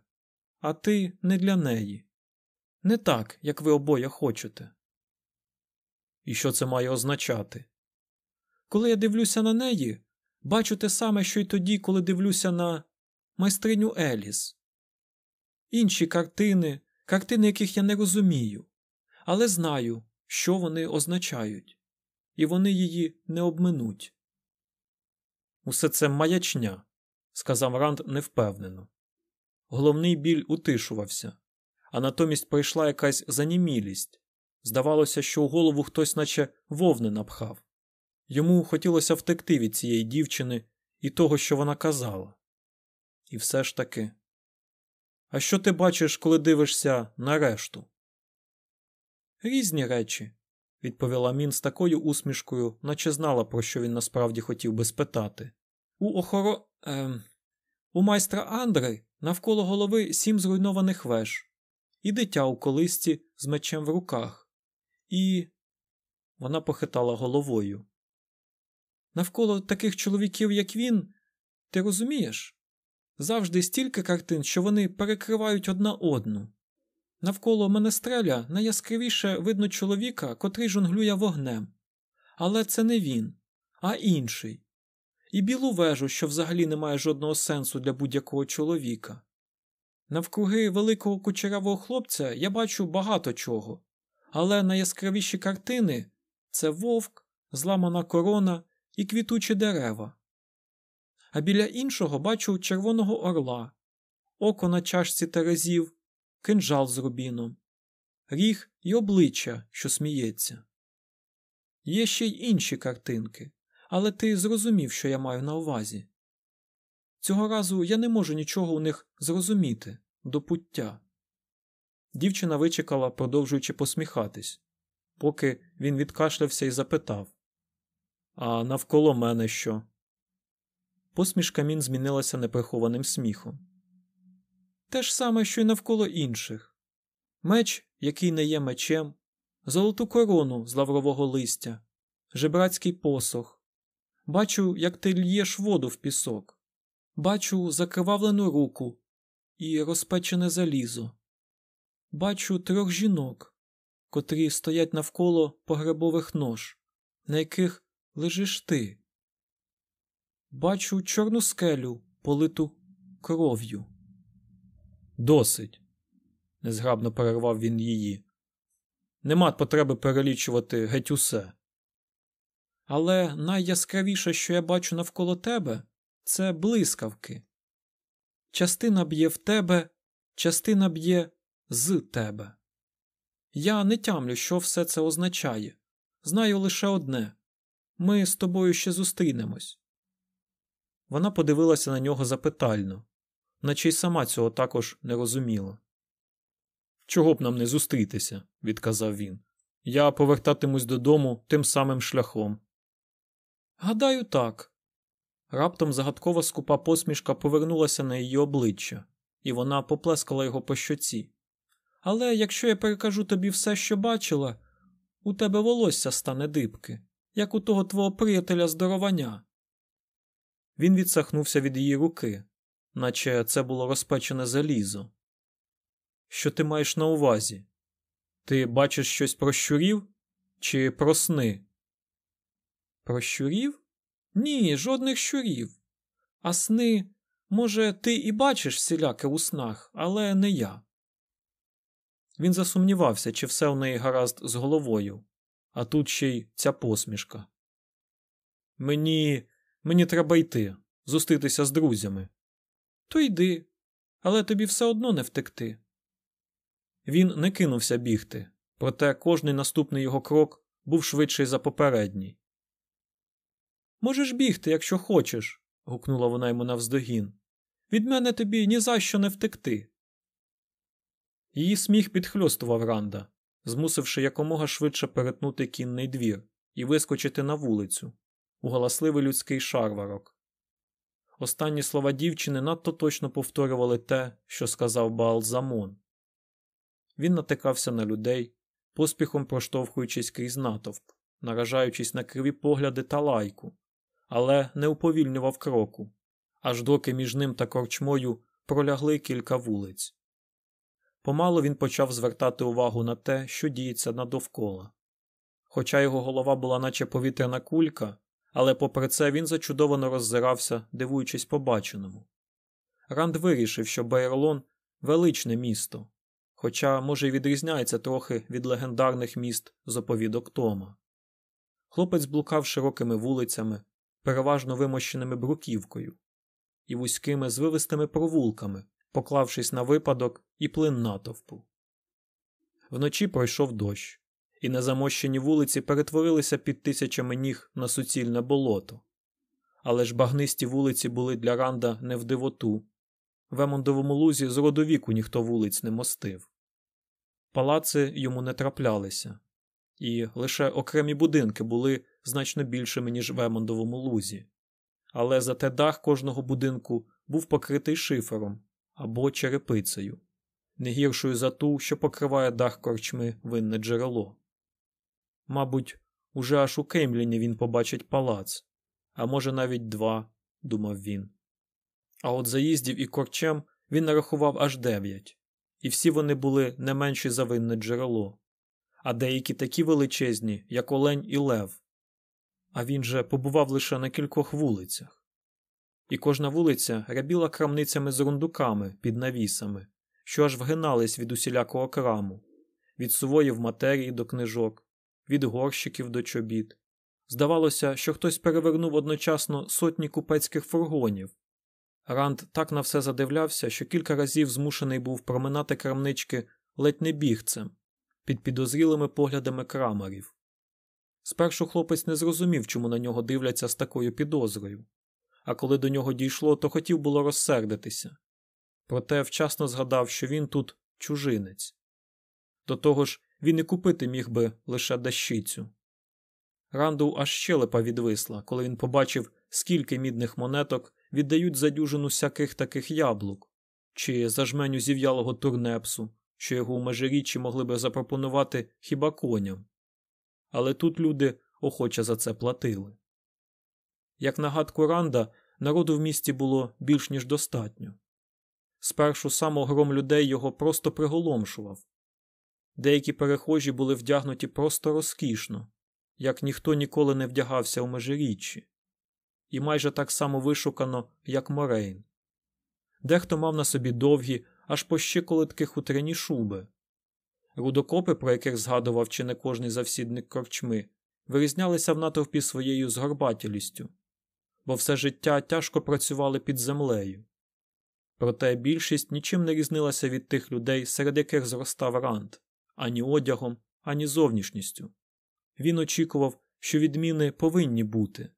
а ти не для неї. Не так, як ви обоє хочете. І що це має означати? Коли я дивлюся на неї, бачу те саме, що й тоді, коли дивлюся на майстриню Еліс. Інші картини, картини, яких я не розумію, але знаю, що вони означають, і вони її не обминуть. Усе це маячня, сказав Ранд невпевнено. Головний біль утишувався, а натомість прийшла якась занімілість. Здавалося, що у голову хтось, наче вовни напхав. Йому хотілося втекти від цієї дівчини і того, що вона казала. І все ж таки. А що ти бачиш, коли дивишся на решту? Різні речі, відповіла Мін з такою усмішкою, наче знала, про що він насправді хотів би спитати. У охоро. Ем... У майстра Андри навколо голови сім зруйнованих веж, і дитя у колисці з мечем в руках. І. Вона похитала головою. Навколо таких чоловіків, як він, ти розумієш? Завжди стільки картин, що вони перекривають одна одну. Навколо менестреля найяскравіше видно чоловіка, котрий жонглює вогнем. Але це не він, а інший. І білу вежу, що взагалі не має жодного сенсу для будь-якого чоловіка. Навкруги великого кучеравого хлопця я бачу багато чого, але найяскравіші картини це вовк, зламана корона і квітучі дерева. А біля іншого бачу червоного орла, око на чашці терезів кинжал з рубіном, ріг і обличчя, що сміється. Є ще й інші картинки, але ти зрозумів, що я маю на увазі. Цього разу я не можу нічого у них зрозуміти до пуття. Дівчина вичекала, продовжуючи посміхатись, поки він відкашлявся і запитав А навколо мене що? Посмішка мін змінилася неприхованим сміхом. Те ж саме, що й навколо інших меч, який не є мечем, золоту корону з лаврового листя, жебрацький посох. Бачу, як ти л'єш воду в пісок, бачу закривавлену руку і розпечене залізо. Бачу трьох жінок, котрі стоять навколо погребових нож, на яких лежиш ти. Бачу чорну скелю, политу кров'ю. Досить, незграбно перервав він її. Нема потреби перелічувати геть усе. Але найяскравіше, що я бачу навколо тебе, це блискавки. Частина б'є в тебе, частина б'є з тебе. Я не тямлю, що все це означає. Знаю лише одне ми з тобою ще зустрінемось. Вона подивилася на нього запитально, наче й сама цього також не розуміла. Чого б нам не зустрітися, відказав він. Я повертатимусь додому тим самим шляхом. Гадаю, так. Раптом загадкова скупа посмішка повернулася на її обличчя, і вона поплескала його по щоці. Але якщо я перекажу тобі все, що бачила, у тебе волосся стане дибки, як у того твого приятеля здоровання. Він відсахнувся від її руки, наче це було розпечене залізо. Що ти маєш на увазі? Ти бачиш щось про щурів чи про сни? Про щурів? Ні, жодних щурів. А сни, може, ти і бачиш всіляке у снах, але не я. Він засумнівався, чи все у неї гаразд з головою, а тут ще й ця посмішка. Мені мені треба йти, зустрітися з друзями. То йди, але тобі все одно не втекти. Він не кинувся бігти, проте кожний наступний його крок був швидший за попередній. Можеш бігти, якщо хочеш, гукнула вона йому навздогін. Від мене тобі ні за що не втекти. Її сміх підхльостував Ранда, змусивши якомога швидше перетнути кінний двір і вискочити на вулицю у галасливий людський шарварок. Останні слова дівчини надто точно повторювали те, що сказав Баалзамон. Він натикався на людей, поспіхом проштовхуючись крізь натовп, наражаючись на криві погляди та лайку, але не уповільнював кроку, аж доки між ним та корчмою пролягли кілька вулиць. Помало він почав звертати увагу на те, що діється надовкола. Хоча його голова була наче повітряна кулька, але попри це він зачудовано роззирався, дивуючись побаченому. Ранд вирішив, що Бейрлон величне місто, хоча, може, й відрізняється трохи від легендарних міст з оповідок Тома. Хлопець блукав широкими вулицями, переважно вимощеними бруківкою, і вузькими звивистими провулками, поклавшись на випадок і плин натовпу. Вночі пройшов дощ, і незамощені вулиці перетворилися під тисячами ніг на суцільне болото. Але ж багнисті вулиці були для Ранда не в дивоту. В Емондовому лузі з родовіку ніхто вулиць не мостив. Палаци йому не траплялися, і лише окремі будинки були значно більшими, ніж в Емондовому лузі. Але зате дах кожного будинку був покритий шифером або черепицею, не гіршою за ту, що покриває дах корчми винне джерело. Мабуть, уже аж у Кемліні він побачить палац, а може навіть два, думав він. А от заїздів і корчем він нарахував аж дев'ять, і всі вони були не менші за винне джерело, а деякі такі величезні, як Олень і Лев. А він же побував лише на кількох вулицях. І кожна вулиця рябіла крамницями з рундуками під навісами, що аж вгинались від усілякого краму, від сувої в матерії до книжок, від горщиків до чобіт. Здавалося, що хтось перевернув одночасно сотні купецьких фургонів. Ранд так на все задивлявся, що кілька разів змушений був проминати крамнички ледь не бігцем, під підозрілими поглядами крамарів. Спершу хлопець не зрозумів, чому на нього дивляться з такою підозрою, а коли до нього дійшло, то хотів було розсердитися. Проте вчасно згадав, що він тут чужинець. До того ж, він і купити міг би лише дащицю. Ранду аж щелепа відвисла, коли він побачив, скільки мідних монеток віддають за дюжину всяких таких яблук чи за жменю зів'ялого турнепсу, що його у межиріччі могли би запропонувати хіба коням. Але тут люди охоче за це платили. Як нагадку Ранда, народу в місті було більш ніж достатньо. Спершу сам огром людей його просто приголомшував. Деякі перехожі були вдягнуті просто розкішно, як ніхто ніколи не вдягався у межиріччі, і майже так само вишукано, як Морейн. Дехто мав на собі довгі, аж по щиколотки хутряні шуби. Рудокопи, про яких згадував чи не кожний завсідник корчми, вирізнялися в натовпі своєю згорбатілістю, бо все життя тяжко працювали під землею. Проте більшість нічим не різнилася від тих людей, серед яких зростав рант ані одягом, ані зовнішністю. Він очікував, що відміни повинні бути.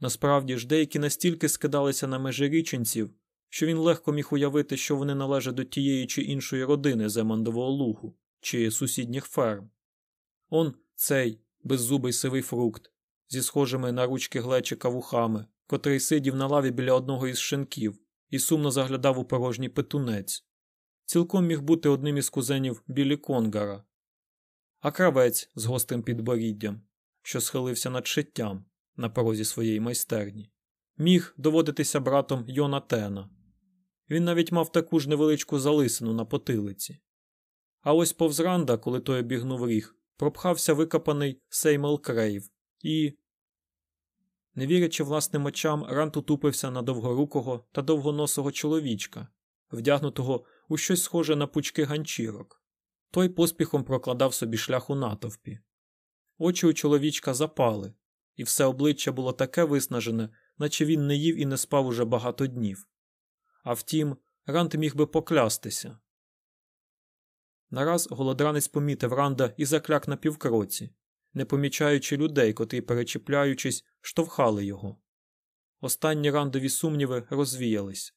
Насправді ж деякі настільки скидалися на межі річенців, що він легко міг уявити, що вони належать до тієї чи іншої родини Земандового лугу чи сусідніх ферм. Он цей беззубий сивий фрукт, зі схожими на ручки глечика вухами, котрий сидів на лаві біля одного із шинків і сумно заглядав у порожній петунець. Цілком міг бути одним із кузенів Білі Конгара, а кравець з гострим підборіддям, що схилився над шиттям на порозі своєї майстерні, міг доводитися братом Йона Тена. Він навіть мав таку ж невеличку залисину на потилиці. А ось повз Ранда, коли той обігнув ріг, пропхався викопаний Сеймел Крейв і. Не вірячи власним очам, Ранд утупився на довгорукого та довгоносого чоловічка, вдягнутого у щось схоже на пучки ганчірок. Той поспіхом прокладав собі шлях у натовпі. Очі у чоловічка запали, і все обличчя було таке виснажене, наче він не їв і не спав уже багато днів. А втім, Ранд міг би поклястися. Нараз голодранець помітив Ранда і закляк на півкроці, не помічаючи людей, котрі, перечіпляючись, штовхали його. Останні рандові сумніви розвіялись.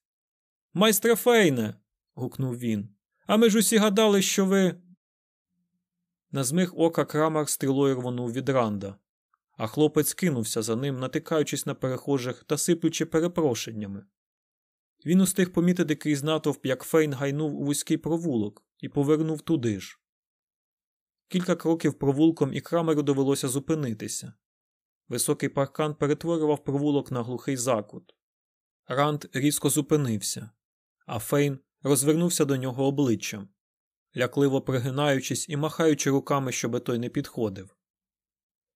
Майстре Фейне. гукнув він. А ми ж усі гадали, що ви. На змих ока крамар стрілою рвонув від ранда, а хлопець кинувся за ним, натикаючись на перехожих та сиплючи перепрошеннями. Він устиг помітити крізь натовп, як Фейн гайнув у вузький провулок і повернув туди ж. Кілька кроків провулком і крамеру довелося зупинитися. Високий паркан перетворював провулок на глухий закут. Ранд різко зупинився, а Фейн розвернувся до нього обличчям, лякливо пригинаючись і махаючи руками, щоби той не підходив.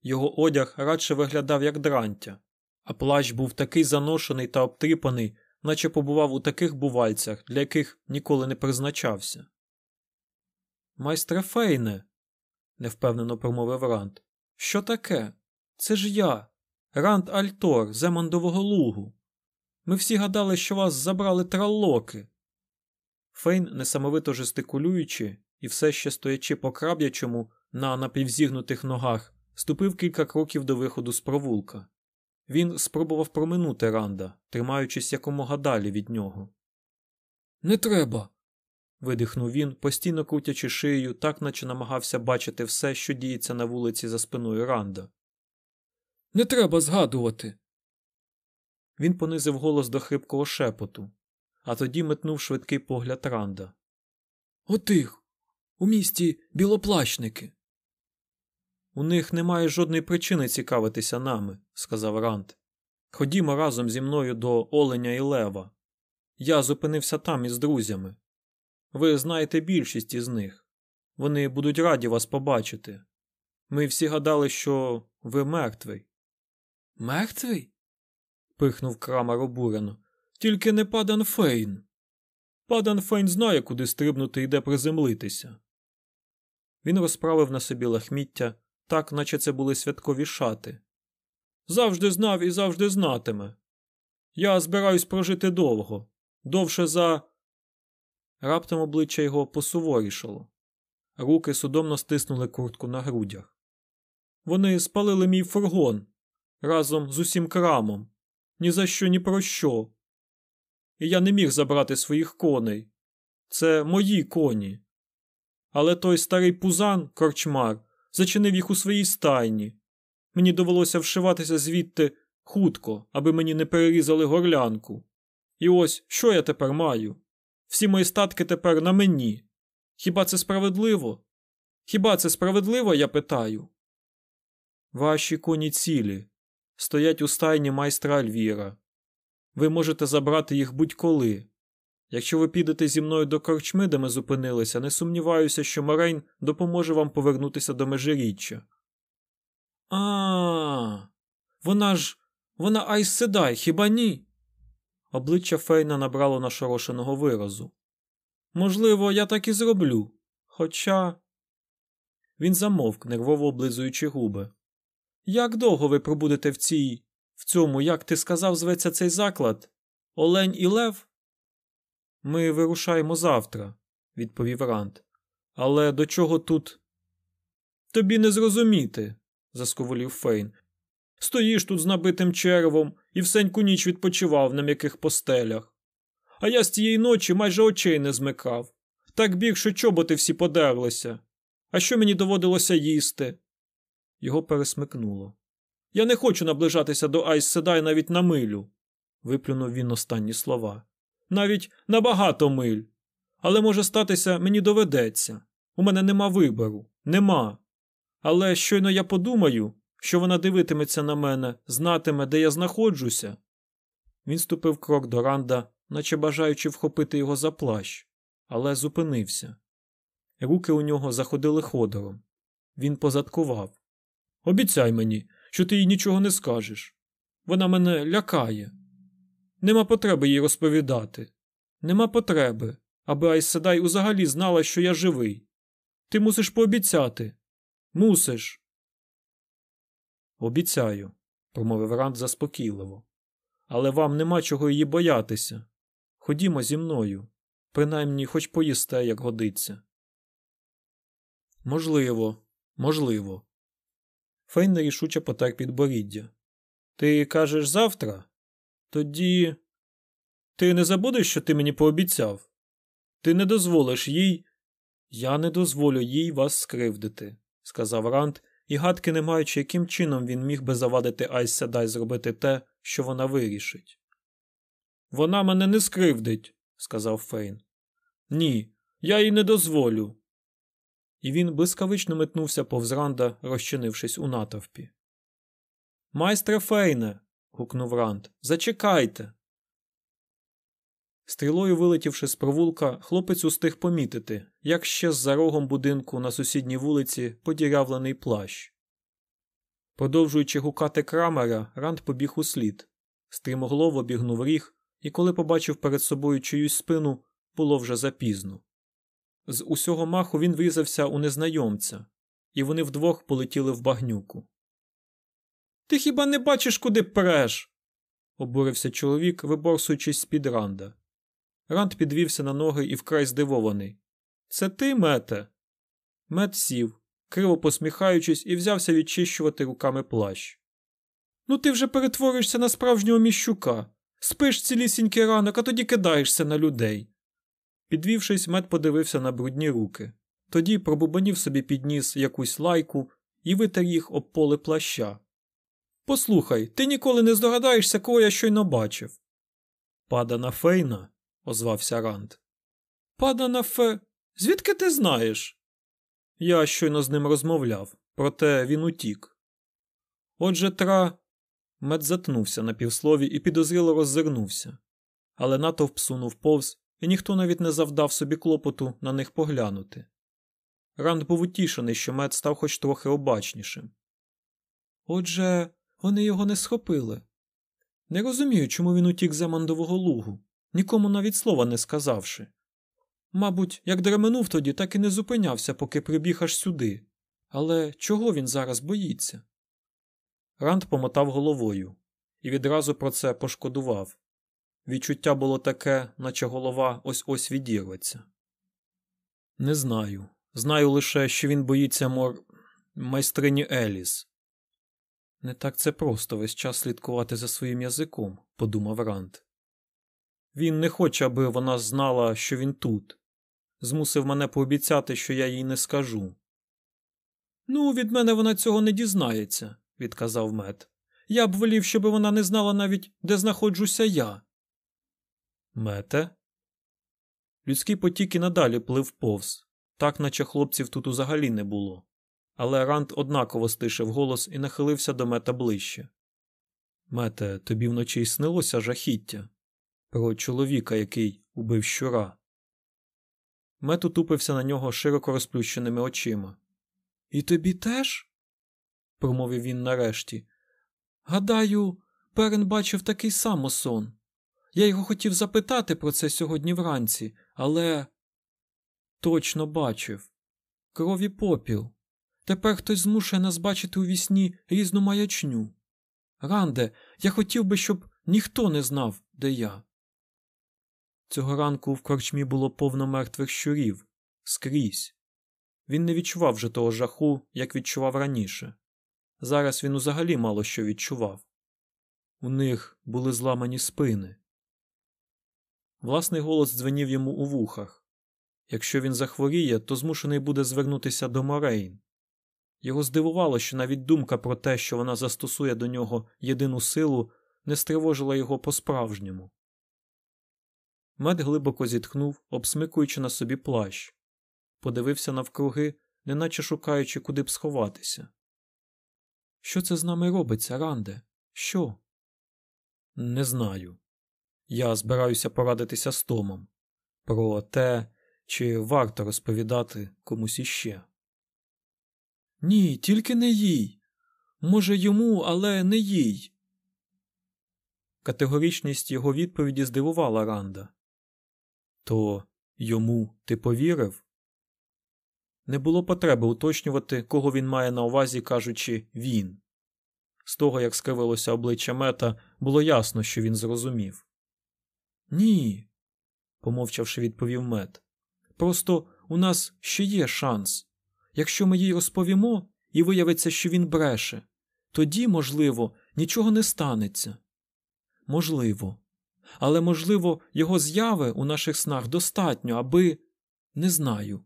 Його одяг радше виглядав як дрантя, а плащ був такий заношений та обтріпаний, наче побував у таких бувальцях, для яких ніколи не призначався. Майстре Фейне, невпевнено промовив Ранд. Що таке? Це ж я, Ранд Альтор, з Емондового лугу. Ми всі гадали, що вас забрали траллоки. Фейн, несамовито жестикулюючи і все ще стоячи по краб'ячому на напівзігнутих ногах, ступив кілька кроків до виходу з провулка. Він спробував проминути Ранда, тримаючись якомога далі від нього. Не треба. Видихнув він, постійно крутячи шиєю, так наче намагався бачити все, що діється на вулиці за спиною Ранда. Не треба згадувати. Він понизив голос до хрипкого шепоту, а тоді метнув швидкий погляд Ранда. Отих. У місті білоплащники. У них немає жодної причини цікавитися нами, сказав Ранд. Ходімо разом зі мною до Оленя і Лева. Я зупинився там із друзями. Ви знаєте більшість із них. Вони будуть раді вас побачити. Ми всі гадали, що ви мертвий. Мертвий? пихнув крамар обурено. Тільки не падан Фейн. Падан Фейн знає, куди стрибнути і де приземлитися. Він розправив на собі лахміття, так наче це були святкові шати. Завжди знав і завжди знатиме. Я збираюсь прожити довго, довше за. Раптом обличчя його посуворішало. Руки судомно стиснули куртку на грудях. Вони спалили мій фургон разом з усім крамом. Ні за що, ні про що. І я не міг забрати своїх коней. Це мої коні. Але той старий пузан, корчмар, зачинив їх у своїй стайні. Мені довелося вшиватися звідти хутко, аби мені не перерізали горлянку. І ось що я тепер маю? Всі мої статки тепер на мені. Хіба це справедливо? Хіба це справедливо, я питаю? Ваші коні цілі стоять у стайні майстра Альвіра. Ви можете забрати їх будь-коли. Якщо ви підете зі мною до корчми, де ми зупинилися, не сумніваюся, що Морейн допоможе вам повернутися до межиріччя. А, вона ж. Вона Айс Седай, хіба ні? Обличчя Фейна набрало нашорошеного виразу. Можливо, я так і зроблю. Хоча. Він замовк, нервово облизуючи губи. Як довго ви пробудете в цій. в цьому, як ти сказав, зветься цей заклад? Олень і Лев? Ми вирушаємо завтра, відповів Рант. Але до чого тут? Тобі не зрозуміти, засковолів Фейн. Стоїш тут з набитим червом і всеньку ніч відпочивав на м'яких постелях. А я з тієї ночі майже очей не змикав. Так біг, що чоботи всі подерлися. А що мені доводилося їсти? Його пересмикнуло. Я не хочу наближатися до Айс Седай навіть на милю, виплюнув він останні слова. Навіть на багато миль. Але може статися, мені доведеться. У мене нема вибору. Нема. Але щойно я подумаю, що вона дивитиметься на мене, знатиме, де я знаходжуся. Він ступив крок до Ранда, наче бажаючи вхопити його за плащ, але зупинився. Руки у нього заходили ходором. Він позадкував. Обіцяй мені, що ти їй нічого не скажеш. Вона мене лякає. Нема потреби їй розповідати. Нема потреби, аби Айседай узагалі знала, що я живий. Ти мусиш пообіцяти. Мусиш. Обіцяю, промовив Ранд заспокійливо. Але вам нема чого її боятися. Ходімо зі мною, принаймні хоч поїсте, як годиться. Можливо, можливо. Фейн нерішуче потер підборіддя. Ти кажеш завтра? Тоді. Ти не забудеш, що ти мені пообіцяв? Ти не дозволиш їй. Я не дозволю їй вас скривдити, сказав Ранд, і гадки не маючи, яким чином він міг би завадити Айс Седай зробити те, що вона вирішить. Вона мене не скривдить, сказав Фейн. Ні, я їй не дозволю. І він блискавично метнувся повз Ранда, розчинившись у натовпі. Майстре Фейне. гукнув Ранд. Зачекайте. Стрілою вилетівши з провулка, хлопець устиг помітити, як ще з за рогом будинку на сусідній вулиці подірявлений плащ. Продовжуючи гукати крамера, Ранд побіг у слід. Стрімоглов обігнув ріг, і коли побачив перед собою чиюсь спину, було вже запізно. З усього маху він врізався у незнайомця, і вони вдвох полетіли в багнюку. Ти хіба не бачиш, куди преш? обурився чоловік, виборсуючись з під ранда. Ранд підвівся на ноги і вкрай здивований. Це ти, мете? Мет сів, криво посміхаючись, і взявся відчищувати руками плащ. Ну, ти вже перетворишся на справжнього міщука. Спиш цілісінький ранок, а тоді кидаєшся на людей. Підвівшись, мед подивився на брудні руки. Тоді пробубанів собі підніс якусь лайку і витер їх об поле плаща. Послухай, ти ніколи не здогадаєшся, кого я щойно бачив. Падана фейна, озвався Ранд. Падана фе. Звідки ти знаєш? Я щойно з ним розмовляв, проте він утік. Отже, тра. Мед затнувся на півслові і підозріло роззирнувся, але натовп сунув повз, і ніхто навіть не завдав собі клопоту на них поглянути. Ранд був утішений, що мед став хоч трохи обачнішим. Отже, вони його не схопили. Не розумію, чому він утік з Емандового лугу, нікому навіть слова не сказавши. Мабуть, як дременув тоді, так і не зупинявся, поки прибіг аж сюди. Але чого він зараз боїться? Ранд помотав головою і відразу про це пошкодував. Відчуття було таке, наче голова ось ось відірветься. Не знаю. Знаю лише, що він боїться мор майстрині Еліс. Не так це просто весь час слідкувати за своїм язиком, подумав Ранд. Він не хоче, аби вона знала, що він тут. Змусив мене пообіцяти, що я їй не скажу. Ну, від мене вона цього не дізнається, відказав мед. Я б волів, щоб вона не знала навіть, де знаходжуся я. Мете? Людський потік і надалі плив повз, так наче хлопців тут взагалі не було. Але Ранд однаково стишив голос і нахилився до мета ближче. Мете, тобі вночі й снилося жахіття про чоловіка, який убив щура. Мет утупився на нього широко розплющеними очима. І тобі теж? промовив він нарешті. Гадаю, Перен бачив такий само сон. Я його хотів запитати про це сьогодні вранці, але точно бачив крові попіл. Тепер хтось змушує нас бачити у вісні різну маячню. Ранде, я хотів би, щоб ніхто не знав, де я. Цього ранку в корчмі було повно мертвих щурів скрізь. Він не відчував вже того жаху, як відчував раніше. Зараз він узагалі мало що відчував. У них були зламані спини. Власний голос дзвенів йому у вухах якщо він захворіє, то змушений буде звернутися до Морейн. Його здивувало, що навіть думка про те, що вона застосує до нього єдину силу, не стривожила його по-справжньому. Мед глибоко зітхнув, обсмикуючи на собі плащ, подивився навкруги, неначе шукаючи, куди б сховатися. Що це з нами робиться, Ранде? Що? Не знаю. Я збираюся порадитися з Томом про те, чи варто розповідати комусь іще. Ні, тільки не їй. Може, йому, але не їй. Категоричність його відповіді здивувала Ранда. То йому ти повірив? Не було потреби уточнювати, кого він має на увазі, кажучи він. З того, як скривилося обличчя мета, було ясно, що він зрозумів. Ні, помовчавши, відповів мет. Просто у нас ще є шанс. Якщо ми їй розповімо і виявиться, що він бреше, тоді, можливо, нічого не станеться. Можливо. Але, можливо, його зяви у наших снах достатньо, аби. не знаю.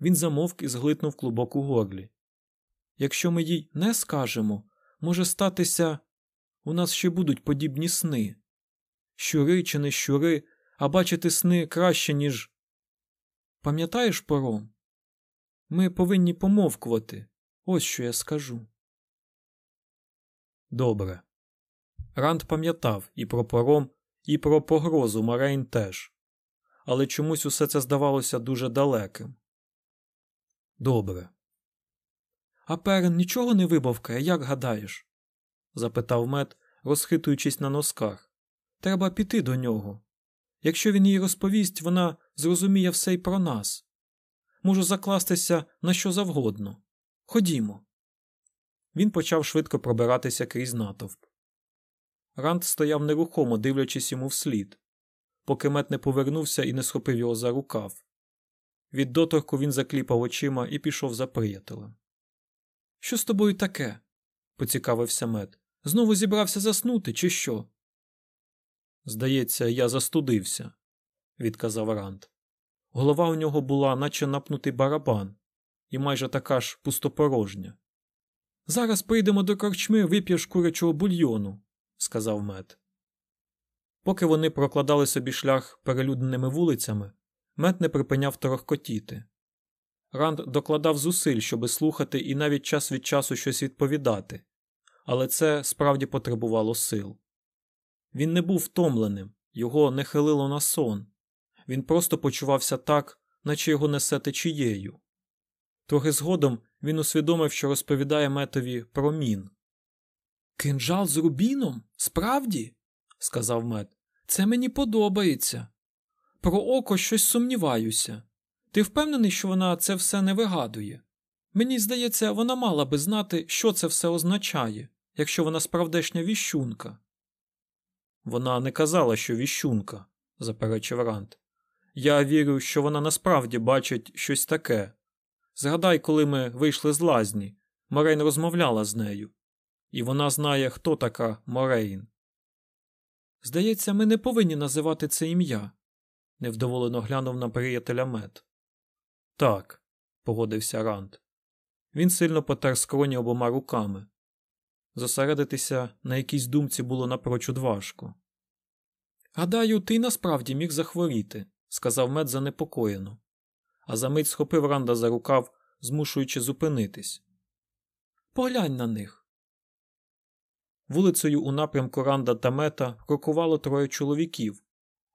Він замовк і зглитнув клубок у горлі. Якщо ми їй не скажемо, може статися, у нас ще будуть подібні сни. Щури чи не щури, а бачити сни краще, ніж. Пам'ятаєш пором? Ми повинні помовкувати. Ось що я скажу. Добре. Ранд пам'ятав і про пором, і про погрозу Морейн теж. Але чомусь усе це здавалося дуже далеким. Добре. А перен нічого не вибавкає, як гадаєш? запитав мед, розхитуючись на носках. Треба піти до нього. Якщо він їй розповість, вона зрозуміє все й про нас. Можу закластися на що завгодно. Ходімо. Він почав швидко пробиратися крізь натовп. Ранд стояв нерухомо, дивлячись йому вслід, поки мед не повернувся і не схопив його за рукав. Від доторку він закліпав очима і пішов за приятелем. Що з тобою таке? поцікавився мед. Знову зібрався заснути, чи що? Здається, я застудився, відказав Ранд. Голова у нього була, наче напнутий барабан, і майже така ж пустопорожня. Зараз прийдемо до корчми, вип'єш курячого бульйону, сказав мед. Поки вони прокладали собі шлях перелюдненими вулицями, мед не припиняв торохкотіти. Ранд докладав зусиль, щоби слухати і навіть час від часу щось відповідати, але це справді потребувало сил. Він не був втомленим, його не хилило на сон, він просто почувався так, наче його несе течією. Трохи згодом він усвідомив, що розповідає метові про мін. Кинджал з рубіном? Справді? сказав мет. Це мені подобається. Про око щось сумніваюся. Ти впевнений, що вона це все не вигадує? Мені здається, вона мала би знати, що це все означає, якщо вона справдешня віщунка. Вона не казала, що віщунка, заперечив Рант. Я вірю, що вона насправді бачить щось таке. Згадай, коли ми вийшли з лазні, Морейн розмовляла з нею, і вона знає, хто така Морейн. Здається, ми не повинні називати це ім'я, невдоволено глянув на приятеля мед. Так, погодився Ранд. Він сильно потер скроні обома руками. Зосередитися на якійсь думці було напрочуд важко. Гадаю, ти насправді міг захворіти, сказав мед занепокоєно, а за схопив Ранда за рукав, змушуючи зупинитись. Поглянь на них. Вулицею у напрямку Ранда та мета крокувало троє чоловіків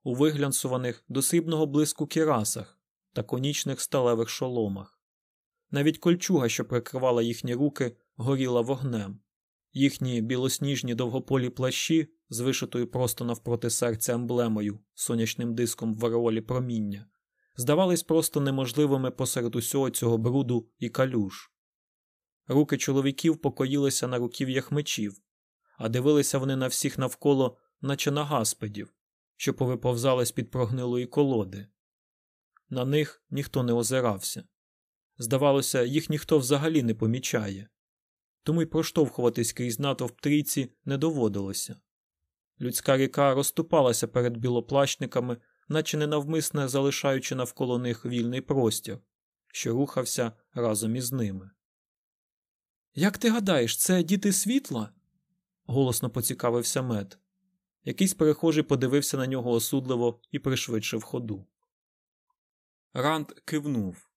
у виглянсуваних до срібного блиску кірасах та конічних сталевих шоломах. Навіть кольчуга, що прикривала їхні руки, горіла вогнем. Їхні білосніжні довгополі плащі з вишитою просто навпроти серця емблемою, сонячним диском в вареолі проміння, здавались просто неможливими посеред усього цього бруду і калюш. Руки чоловіків покоїлися на руків'ях мечів, а дивилися вони на всіх навколо, наче на гаспедів, що повиповзали з під прогнилої колоди. На них ніхто не озирався. Здавалося, їх ніхто взагалі не помічає тому й проштовхуватись крізь натовп трійці не доводилося. Людська ріка розступалася перед білоплащниками, наче ненавмисне залишаючи навколо них вільний простір, що рухався разом із ними. Як ти гадаєш, це діти світла? Голосно поцікавився мед. Якийсь перехожий подивився на нього осудливо і пришвидшив ходу. Ранд кивнув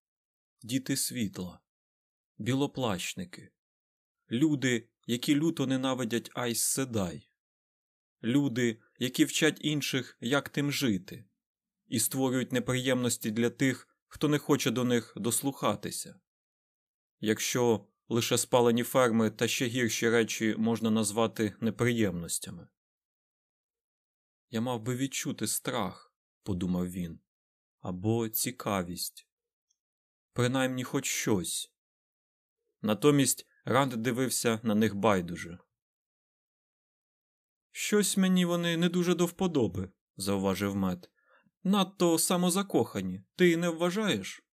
діти світла, білоплащники, люди, які люто ненавидять Айс Седай, люди, які вчать інших, як тим жити, і створюють неприємності для тих, хто не хоче до них дослухатися. Якщо лише спалені ферми та ще гірші речі можна назвати неприємностями. Я мав би відчути страх, подумав він, або цікавість, принаймні хоч щось. Натомість Ранд дивився на них байдуже. Щось мені вони не дуже до вподоби, зауважив мед. Надто самозакохані, ти не вважаєш?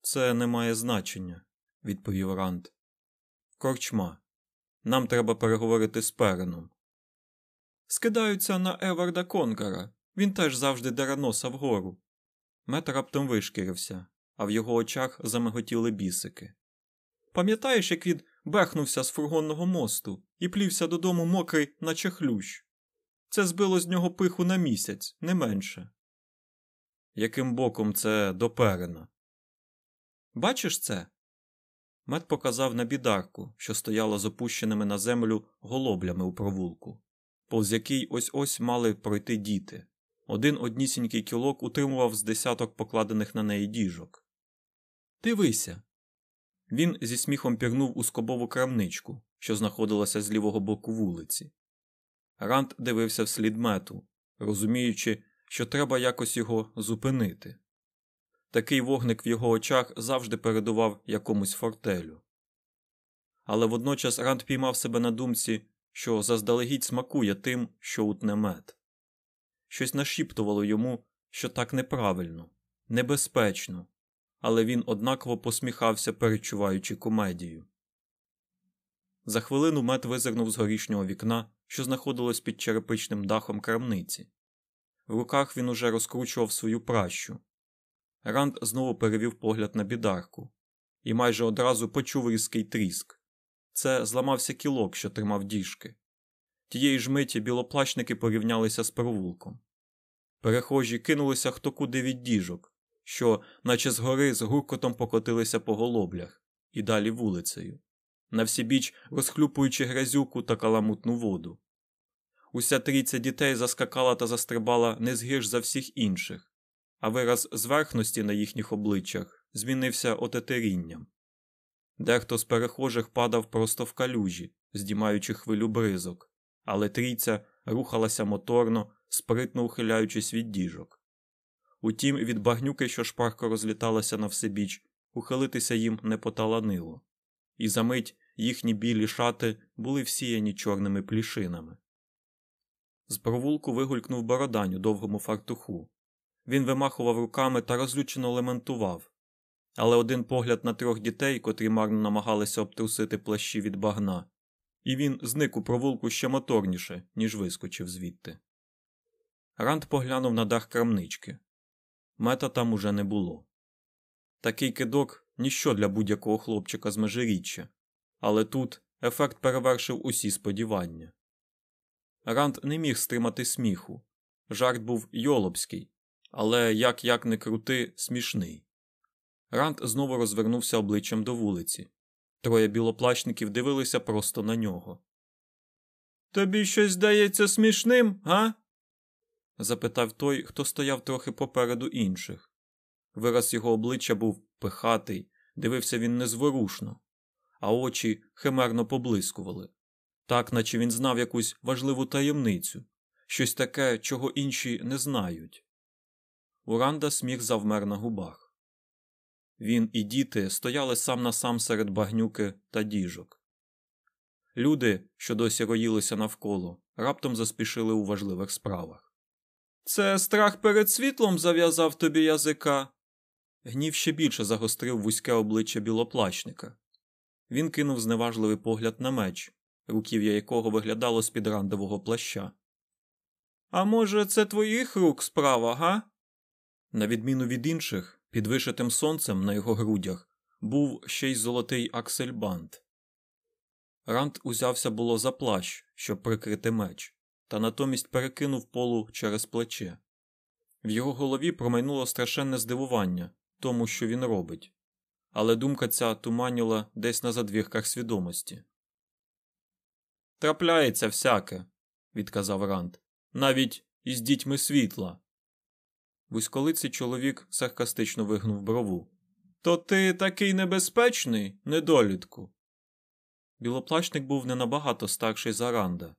Це не має значення, відповів Ранд. Корчма. Нам треба переговорити з Переном. Скидаються на Еварда Конкара. Він теж завжди дере вгору. Мет раптом вишкірився, а в його очах замиготіли бісики. Пам'ятаєш, як він бехнувся з фургонного мосту і плівся додому мокрий, наче хлющ? Це збило з нього пиху на місяць, не менше. Яким боком це до перена? Бачиш це? Мед показав на бідарку, що стояла з опущеними на землю голоблями у провулку, повз який ось ось мали пройти діти. Один однісінький кілок утримував з десяток покладених на неї діжок. Дивися. Він зі сміхом пірнув у скобову крамничку, що знаходилася з лівого боку вулиці. Ранд дивився вслід мету, розуміючи, що треба якось його зупинити. Такий вогник в його очах завжди передував якомусь фортелю. Але водночас Ранд піймав себе на думці, що заздалегідь смакує тим, що утне мед. Щось нашіптувало йому, що так неправильно, небезпечно, але він однаково посміхався, перечуваючи комедію. За хвилину мед визирнув з горішнього вікна, що знаходилось під черепичним дахом крамниці. В руках він уже розкручував свою пращу. Ранд знову перевів погляд на бідарку і майже одразу почув різкий тріск. Це зламався кілок, що тримав діжки. Тієї ж миті білоплащники порівнялися з провулком. Перехожі кинулися хто куди від діжок, що, наче згори, з гуркотом покотилися по голоблях і далі вулицею, на всібіч розхлюпуючи грязюку та каламутну воду. Уся трійця дітей заскакала та застрибала не згірш за всіх інших, а вираз зверхності на їхніх обличчях змінився отетерінням. Дехто з перехожих падав просто в калюжі, здіймаючи хвилю бризок, але трійця рухалася моторно, спритно ухиляючись від діжок. Утім, від багнюки, що шпарко розліталася на всебіч, ухилитися їм не поталанило, і за мить їхні білі шати були всіяні чорними плішинами. З провулку вигулькнув бородань у довгому фартуху. Він вимахував руками та розлючено лементував, але один погляд на трьох дітей, котрі марно намагалися обтрусити плащі від багна, і він зник у провулку ще моторніше, ніж вискочив звідти. Ранд поглянув на дах крамнички. Мета там уже не було. Такий кидок ніщо для будь-якого хлопчика з межиріччя, але тут ефект перевершив усі сподівання. Ранд не міг стримати сміху. Жарт був йолобський, але як як не крути, смішний. Ранд знову розвернувся обличчям до вулиці. Троє білоплащників дивилися просто на нього. Тобі щось здається смішним, га? запитав той, хто стояв трохи попереду інших. Вираз його обличчя був пихатий, дивився він незворушно, а очі химерно поблискували, так наче він знав якусь важливу таємницю, щось таке, чого інші не знають. Уранда сміх завмер на губах. Він і діти стояли сам на сам серед багнюки та діжок. Люди, що досі роїлися навколо, раптом заспішили у важливих справах. Це страх перед світлом зав'язав тобі язика. Гнів ще більше загострив вузьке обличчя білоплачника. Він кинув зневажливий погляд на меч, руків'я якого виглядало з під рандового плаща. А може, це твоїх рук справа, га? На відміну від інших, під вишитим сонцем на його грудях був ще й золотий аксельбант, Рант узявся було за плащ, щоб прикрити меч, та натомість перекинув полу через плече. В його голові промайнуло страшенне здивування тому, що він робить, але думка ця туманіла десь на задвірках свідомості. Трапляється всяке, відказав Рант, навіть із дітьми світла. Вузьколиций чоловік саркастично вигнув брову. То ти такий небезпечний, недолітку. Білоплащник був не набагато старший за Ранда.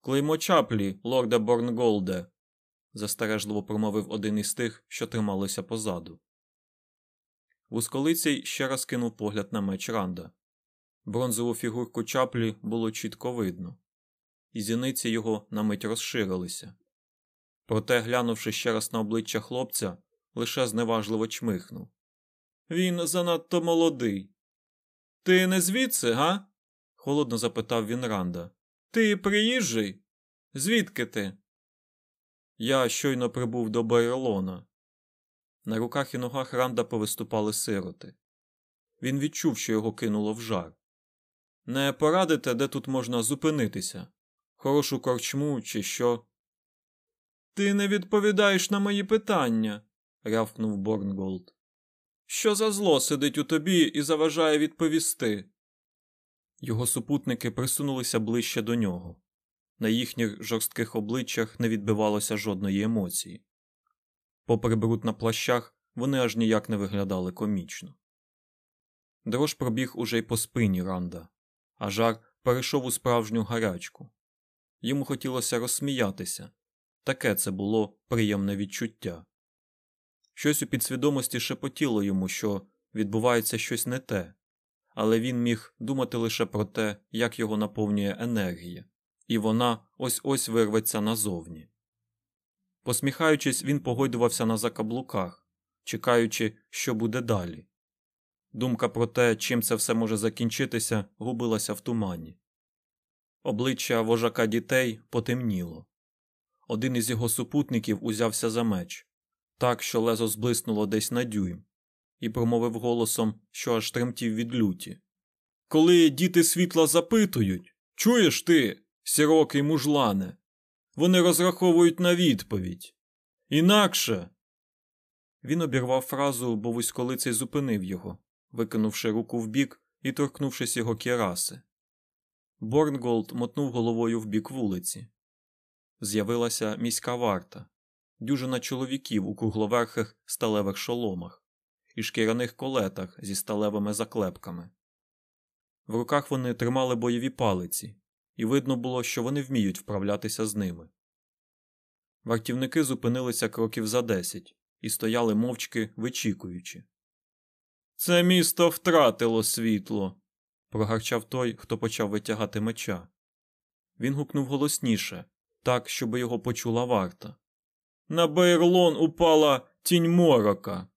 Клеймо чаплі, лорда Борнголде, застережливо промовив один із тих, що трималися позаду. Вузколицей ще раз кинув погляд на меч Ранда. Бронзову фігурку чаплі було чітко видно, і зіниці його на мить розширилися. Проте, глянувши ще раз на обличчя хлопця, лише зневажливо чмихнув. Він занадто молодий. Ти не звідси, га? холодно запитав він Ранда. Ти приїжджий? Звідки ти? Я щойно прибув до Байролона. На руках і ногах Ранда повиступали сироти. Він відчув, що його кинуло в жар. Не порадите, де тут можна зупинитися? Хорошу корчму, чи що? Ти не відповідаєш на мої питання, рявкнув Борнголд. Що за зло сидить у тобі і заважає відповісти? Його супутники присунулися ближче до нього. На їхніх жорстких обличчях не відбивалося жодної емоції. Попри бруд на плащах, вони аж ніяк не виглядали комічно. Дрож пробіг уже й по спині Ранда, а жар перейшов у справжню гарячку. Йому хотілося розсміятися таке це було приємне відчуття. Щось у підсвідомості шепотіло йому, що відбувається щось не те, але він міг думати лише про те, як його наповнює енергія, і вона ось ось вирветься назовні. Посміхаючись, він погойдувався на закаблуках, чекаючи, що буде далі. Думка про те, чим це все може закінчитися, губилася в тумані. Обличчя вожака дітей потемніло. Один із його супутників узявся за меч, так що лезо зблиснуло десь на дюйм, і промовив голосом, що аж тремтів від люті. Коли діти світла запитують, чуєш ти, сірокий мужлане, вони розраховують на відповідь. Інакше. Він обірвав фразу, бо вузьколицей зупинив його, викинувши руку вбік і торкнувшись його кіраси. Борнголд мотнув головою в бік вулиці. З'явилася міська варта, дюжина чоловіків у кругловерхих сталевих шоломах і шкіряних колетах зі сталевими заклепками. В руках вони тримали бойові палиці, і видно було, що вони вміють вправлятися з ними. Вартівники зупинилися кроків за десять і стояли мовчки вичікуючи. Це місто втратило світло, прогарчав той, хто почав витягати меча. Він гукнув голосніше, так, щоб його почула варта. На Бейрлон упала тінь морока.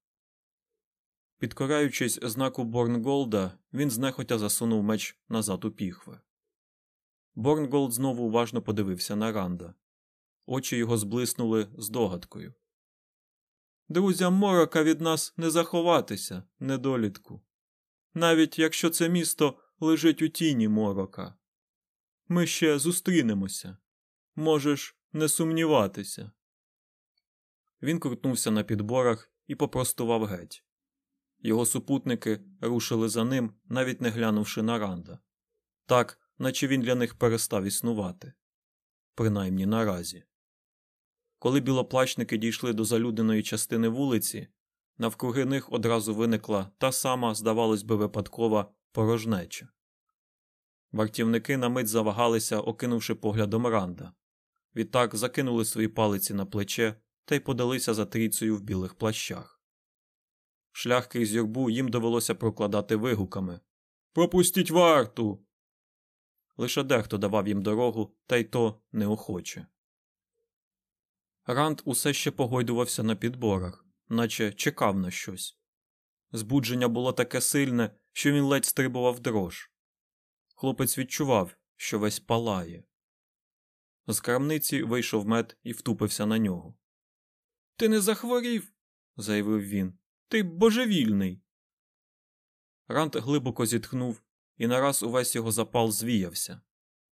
Підкораючись знаку Борнголда, він знехотя засунув меч назад у піхви. Борнголд знову уважно подивився на Ранда. Очі його зблиснули з догадкою. Друзям морока від нас не заховатися, недолітку, навіть якщо це місто лежить у тіні морока. Ми ще зустрінемося. Можеш не сумніватися. Він крутнувся на підборах і попростував геть. Його супутники рушили за ним, навіть не глянувши на Ранда. Так, наче він для них перестав існувати. Принаймні наразі. Коли білоплащники дійшли до залюденої частини вулиці, навкруги них одразу виникла та сама, здавалось би, випадкова порожнеча. Вартівники на мить завагалися, окинувши поглядом Ранда. Відтак закинули свої палиці на плече та й подалися за трійцею в білих плащах. Шлях крізь юрбу їм довелося прокладати вигуками Пропустіть варту. Лише дехто давав їм дорогу, та й то неохоче. Ранд усе ще погойдувався на підборах, наче чекав на щось. Збудження було таке сильне, що він ледь стрибував дрож. Хлопець відчував, що весь палає. З крамниці вийшов мед і втупився на нього. Ти не захворів, заявив він. Ти божевільний. Рант глибоко зітхнув і нараз увесь його запал звіявся,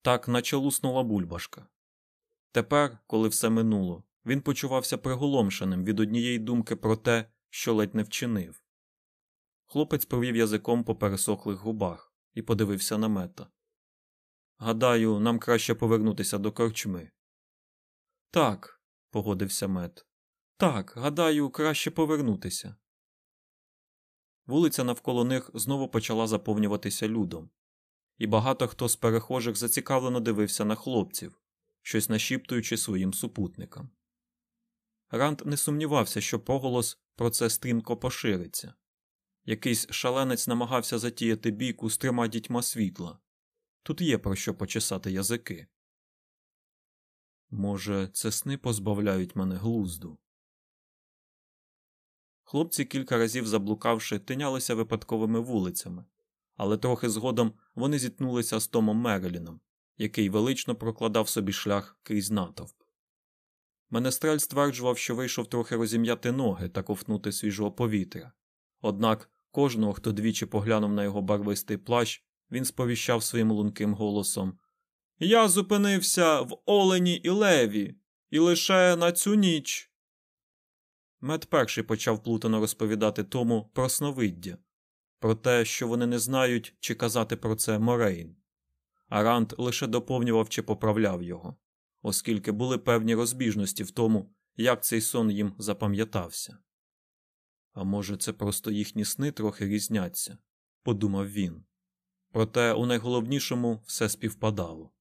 так наче луснула бульбашка. Тепер, коли все минуло, він почувався приголомшеним від однієї думки про те, що ледь не вчинив. Хлопець провів язиком по пересохлих губах і подивився на мета. Гадаю, нам краще повернутися до корчми. Так, погодився мет. Так, гадаю, краще повернутися. Вулиця навколо них знову почала заповнюватися людом, і багато хто з перехожих зацікавлено дивився на хлопців, щось нашіптуючи своїм супутникам. Ранд не сумнівався, що поголос про це стрімко пошириться. Якийсь шаленець намагався затіяти бійку з трьома дітьма світла. Тут є про що почесати язики. Може, це сни позбавляють мене глузду. Хлопці, кілька разів заблукавши, тинялися випадковими вулицями, але трохи згодом вони зіткнулися з Томом Мереліном, який велично прокладав собі шлях крізь натовп. Менестрель стверджував, що вийшов трохи розім'яти ноги та ковтнути свіжого повітря. Однак кожного, хто двічі поглянув на його барвистий плащ, він сповіщав своїм лунким голосом Я зупинився в Олені і Леві, і лише на цю ніч. Мед перший почав плутано розповідати тому про сновиддя, про те, що вони не знають, чи казати про це Морейн. А Ранд лише доповнював чи поправляв його, оскільки були певні розбіжності в тому, як цей сон їм запам'ятався. А може, це просто їхні сни трохи різняться, подумав він. Проте у найголовнішому все співпадало.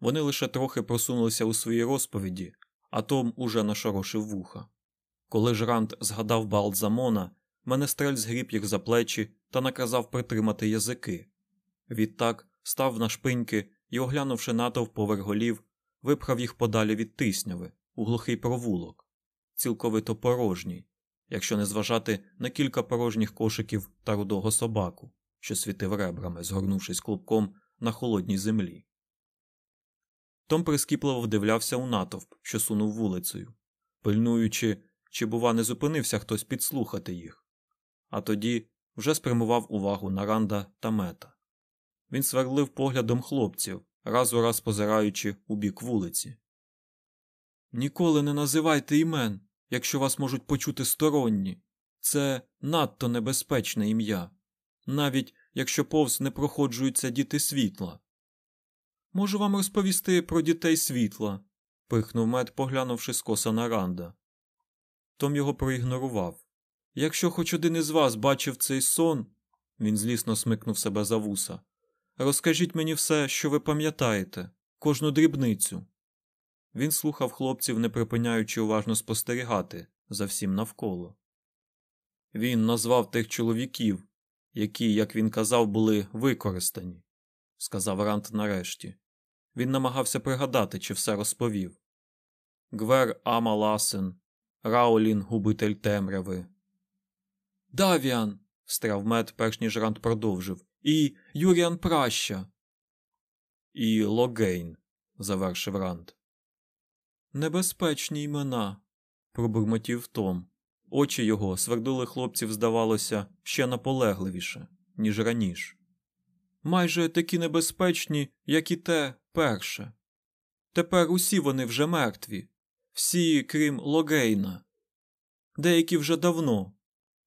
Вони лише трохи просунулися у своїй розповіді, а Том уже нашорошив вуха. Коли ж Ранд згадав Балдзамона, менестрель згріб їх за плечі та наказав притримати язики. Відтак став на шпиньки і, оглянувши натовп поверх голів, випхав їх подалі від тисняви у глухий провулок, цілковито порожній, якщо не зважати на кілька порожніх кошиків та рудого собаку, що світив ребрами, згорнувшись клубком на холодній землі. Том прискіпливо вдивлявся у натовп, що сунув вулицею, пильнуючи, чи, бува, не зупинився хтось підслухати їх, а тоді вже спрямував увагу на Ранда та мета. Він сверлив поглядом хлопців, раз у раз позираючи у бік вулиці. Ніколи не називайте імен, якщо вас можуть почути сторонні. Це надто небезпечне ім'я, навіть якщо повз не проходжуються діти світла. Можу вам розповісти про дітей світла, пихнув мед, поглянувши скоса на Ранда. Том його проігнорував. Якщо хоч один із вас бачив цей сон, він злісно смикнув себе за вуса. Розкажіть мені все, що ви пам'ятаєте, кожну дрібницю. Він слухав хлопців, не припиняючи уважно спостерігати за всім навколо. Він назвав тих чоловіків, які, як він казав, були використані, сказав Рант нарешті. Він намагався пригадати, чи все розповів. Гвер Ама Ласен, Раулін, губитель темряви. Давіан. встряв мед, перш ніж Рант продовжив. І Юріан Праща. І Логейн, завершив Рант. Небезпечні імена, пробурмотів Том. Очі його свердули хлопців, здавалося, ще наполегливіше, ніж раніше. Майже такі небезпечні, як і те перше. Тепер усі вони вже мертві, всі, крім Логейна. Деякі вже давно.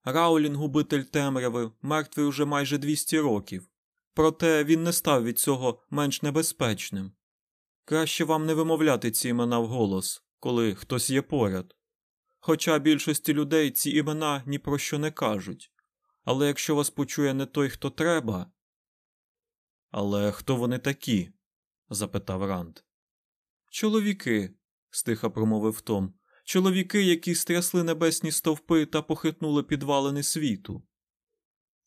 Раулін, губитель темряви, мертвий уже майже 200 років, проте він не став від цього менш небезпечним. Краще вам не вимовляти ці імена вголос, коли хтось є поряд. Хоча більшості людей ці імена ні про що не кажуть. Але якщо вас почує не той, хто треба. Але хто вони такі? запитав Ранд. Чоловіки, стиха промовив Том. Чоловіки, які стрясли небесні стовпи та похитнули підвалини світу.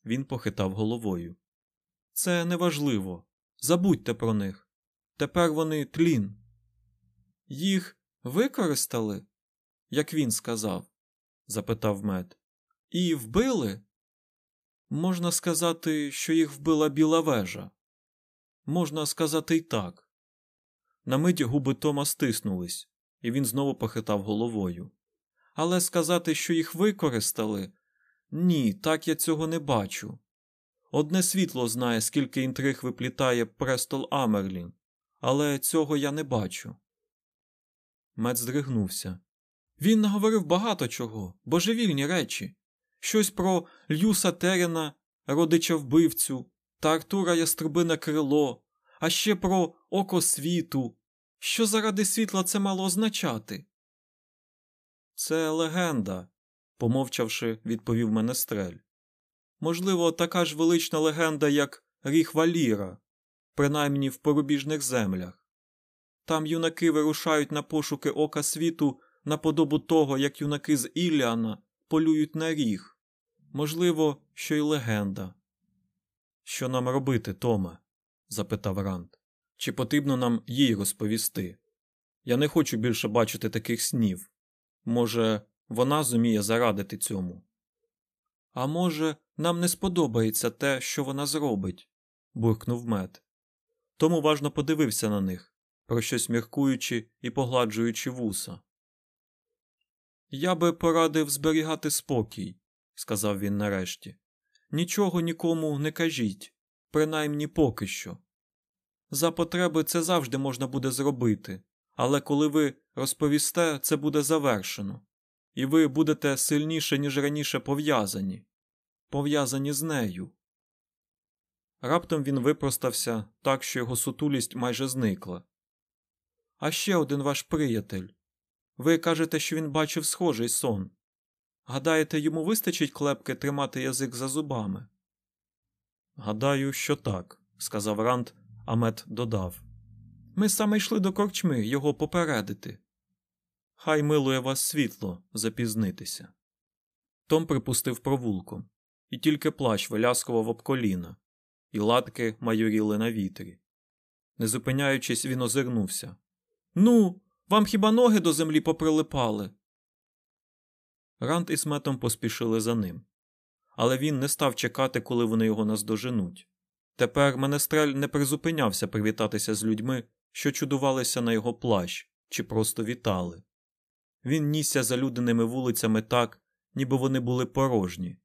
Він похитав головою. Це неважливо. Забудьте про них. Тепер вони тлін. Їх використали, як він сказав? запитав мед. І вбили? Можна сказати, що їх вбила біла вежа. Можна сказати й так. На мить губи Тома стиснулись, і він знову похитав головою. Але сказати, що їх використали ні, так я цього не бачу. Одне світло знає, скільки інтриг виплітає престол Амерлін, але цього я не бачу. Мед здригнувся. Він наговорив багато чого, божевільні речі, щось про Льюса Терена, родича вбивцю, та Артура Яструбине крило, а ще про око світу. Що заради світла це мало означати? Це легенда, помовчавши, відповів Менестрель. Можливо, така ж велична легенда, як Ріх Валіра, принаймні в порубіжних землях. Там юнаки вирушають на пошуки ока світу наподобу того, як юнаки з Ілліана полюють на ріг. Можливо, що й легенда. Що нам робити, Томе? запитав Рант. Чи потрібно нам їй розповісти? Я не хочу більше бачити таких снів. Може, вона зуміє зарадити цьому. А може, нам не сподобається те, що вона зробить, буркнув мед. Том уважно подивився на них, про щось міркуючи і погладжуючи вуса. Я би порадив зберігати спокій, сказав він нарешті. Нічого нікому не кажіть, принаймні поки що. За потреби це завжди можна буде зробити, але коли ви розповісте, це буде завершено, і ви будете сильніше, ніж раніше пов'язані, пов'язані з нею. Раптом він випростався так, що його сутулість майже зникла. А ще один ваш приятель. Ви кажете, що він бачив схожий сон. Гадаєте, йому вистачить клепки тримати язик за зубами? Гадаю, що так, сказав Ранд, а Мет додав. Ми саме йшли до корчми його попередити. Хай милує вас світло запізнитися. Том припустив провулком, і тільки плащ виляскував об коліна, і латки майоріли на вітрі. Не зупиняючись, він озирнувся. Ну, вам хіба ноги до землі поприлипали? Рант із метом поспішили за ним. Але він не став чекати, коли вони його наздоженуть. Тепер Менестрель не призупинявся привітатися з людьми, що чудувалися на його плащ чи просто вітали. Він нісся залюденими вулицями так, ніби вони були порожні.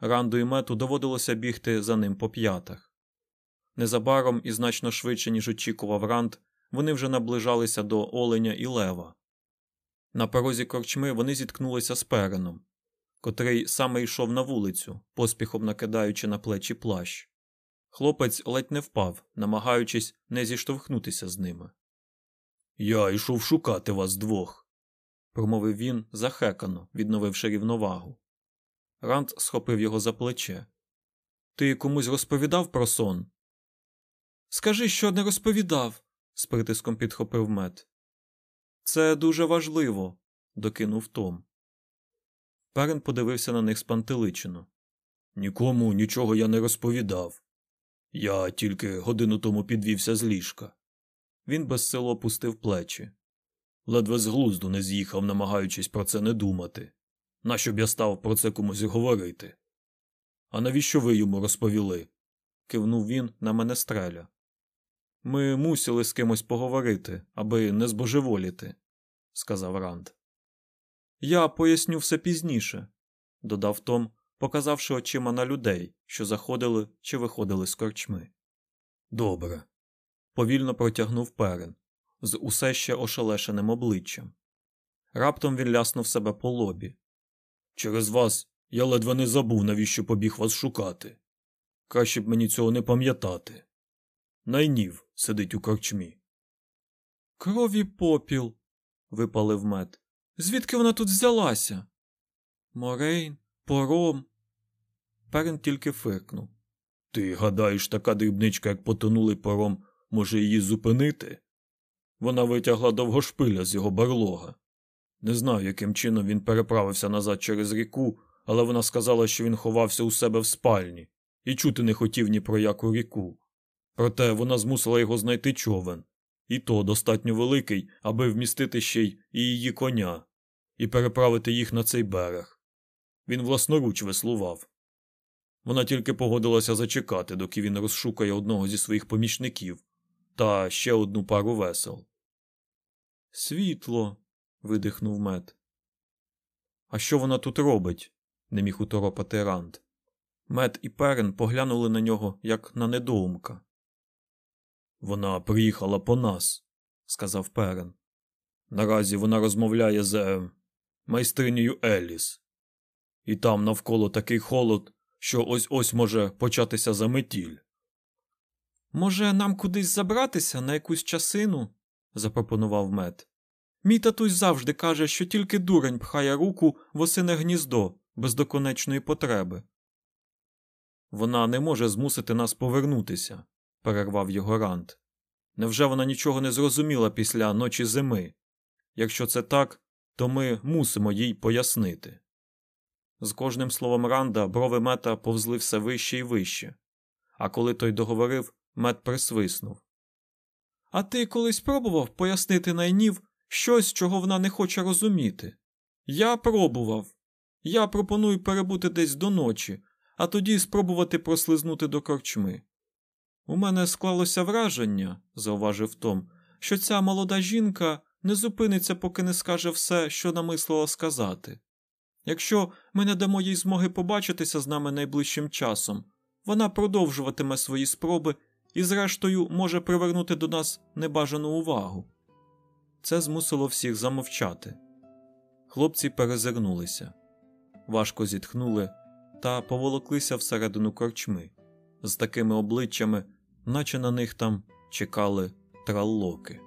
Ранду і мету доводилося бігти за ним по п'ятах. Незабаром і значно швидше, ніж очікував Ранд, вони вже наближалися до Оленя і Лева. На порозі корчми вони зіткнулися з переном, котрий саме йшов на вулицю, поспіхом накидаючи на плечі плащ. Хлопець ледь не впав, намагаючись не зіштовхнутися з ними. Я йшов шукати вас двох, промовив він захекано, відновивши рівновагу. Ранд схопив його за плече. Ти комусь розповідав про сон? Скажи, що не розповідав, з притиском підхопив мед. Це дуже важливо, докинув Том. Перен подивився на них спантеличено. Нікому нічого я не розповідав. Я тільки годину тому підвівся з ліжка. Він безсило опустив плечі. Ледве з глузду не з'їхав, намагаючись про це не думати. Нащо б я став про це комусь говорити? А навіщо ви йому розповіли? кивнув він на мене стреля. Ми мусили з кимось поговорити, аби не збожеволіти, сказав Ранд. Я поясню все пізніше, додав Том, показавши очима на людей, що заходили чи виходили з корчми. Добре. повільно протягнув перен, з усе ще ошелешеним обличчям. Раптом він ляснув себе по лобі. Через вас я ледве не забув, навіщо побіг вас шукати. Краще б мені цього не пам'ятати. Найнів сидить у корчмі. Крові попіл. випалив мед. Звідки вона тут взялася? Морейн, пором. Перен тільки фиркнув. Ти гадаєш, така дрібничка, як потонулий пором, може її зупинити? Вона витягла довгошпиля з його барлога. Не знаю, яким чином він переправився назад через ріку, але вона сказала, що він ховався у себе в спальні і чути не хотів ні про яку ріку. Проте вона змусила його знайти човен, і то достатньо великий, аби вмістити ще й її коня, і переправити їх на цей берег. Він власноруч веслував. Вона тільки погодилася зачекати, доки він розшукає одного зі своїх помічників та ще одну пару весел. Світло. видихнув мед. А що вона тут робить? не міг уторопати Ранд. Мед і Перен поглянули на нього, як на недоумка. Вона приїхала по нас, сказав Перен. Наразі вона розмовляє з е, майстринею Еліс. І там навколо такий холод, що ось ось може початися заметіль. Може, нам кудись забратися на якусь часину? запропонував мед. Мій татусь завжди каже, що тільки дурень пхає руку в осине гніздо без доконечної потреби. Вона не може змусити нас повернутися, перервав його Рант. Невже вона нічого не зрозуміла після ночі зими? Якщо це так, то ми мусимо їй пояснити. З кожним словом Ранда брови мета повзли все вище і вище, а коли той договорив, мет присвиснув. А ти колись пробував пояснити найнів щось, чого вона не хоче розуміти? Я пробував. Я пропоную перебути десь до ночі, а тоді спробувати прослизнути до корчми. У мене склалося враження, зауважив Том, що ця молода жінка не зупиниться, поки не скаже все, що намислила сказати. Якщо ми не дамо їй змоги побачитися з нами найближчим часом, вона продовжуватиме свої спроби і, зрештою, може привернути до нас небажану увагу. Це змусило всіх замовчати. Хлопці перезирнулися, важко зітхнули та поволоклися всередину корчми з такими обличчями, наче на них там чекали траллоки.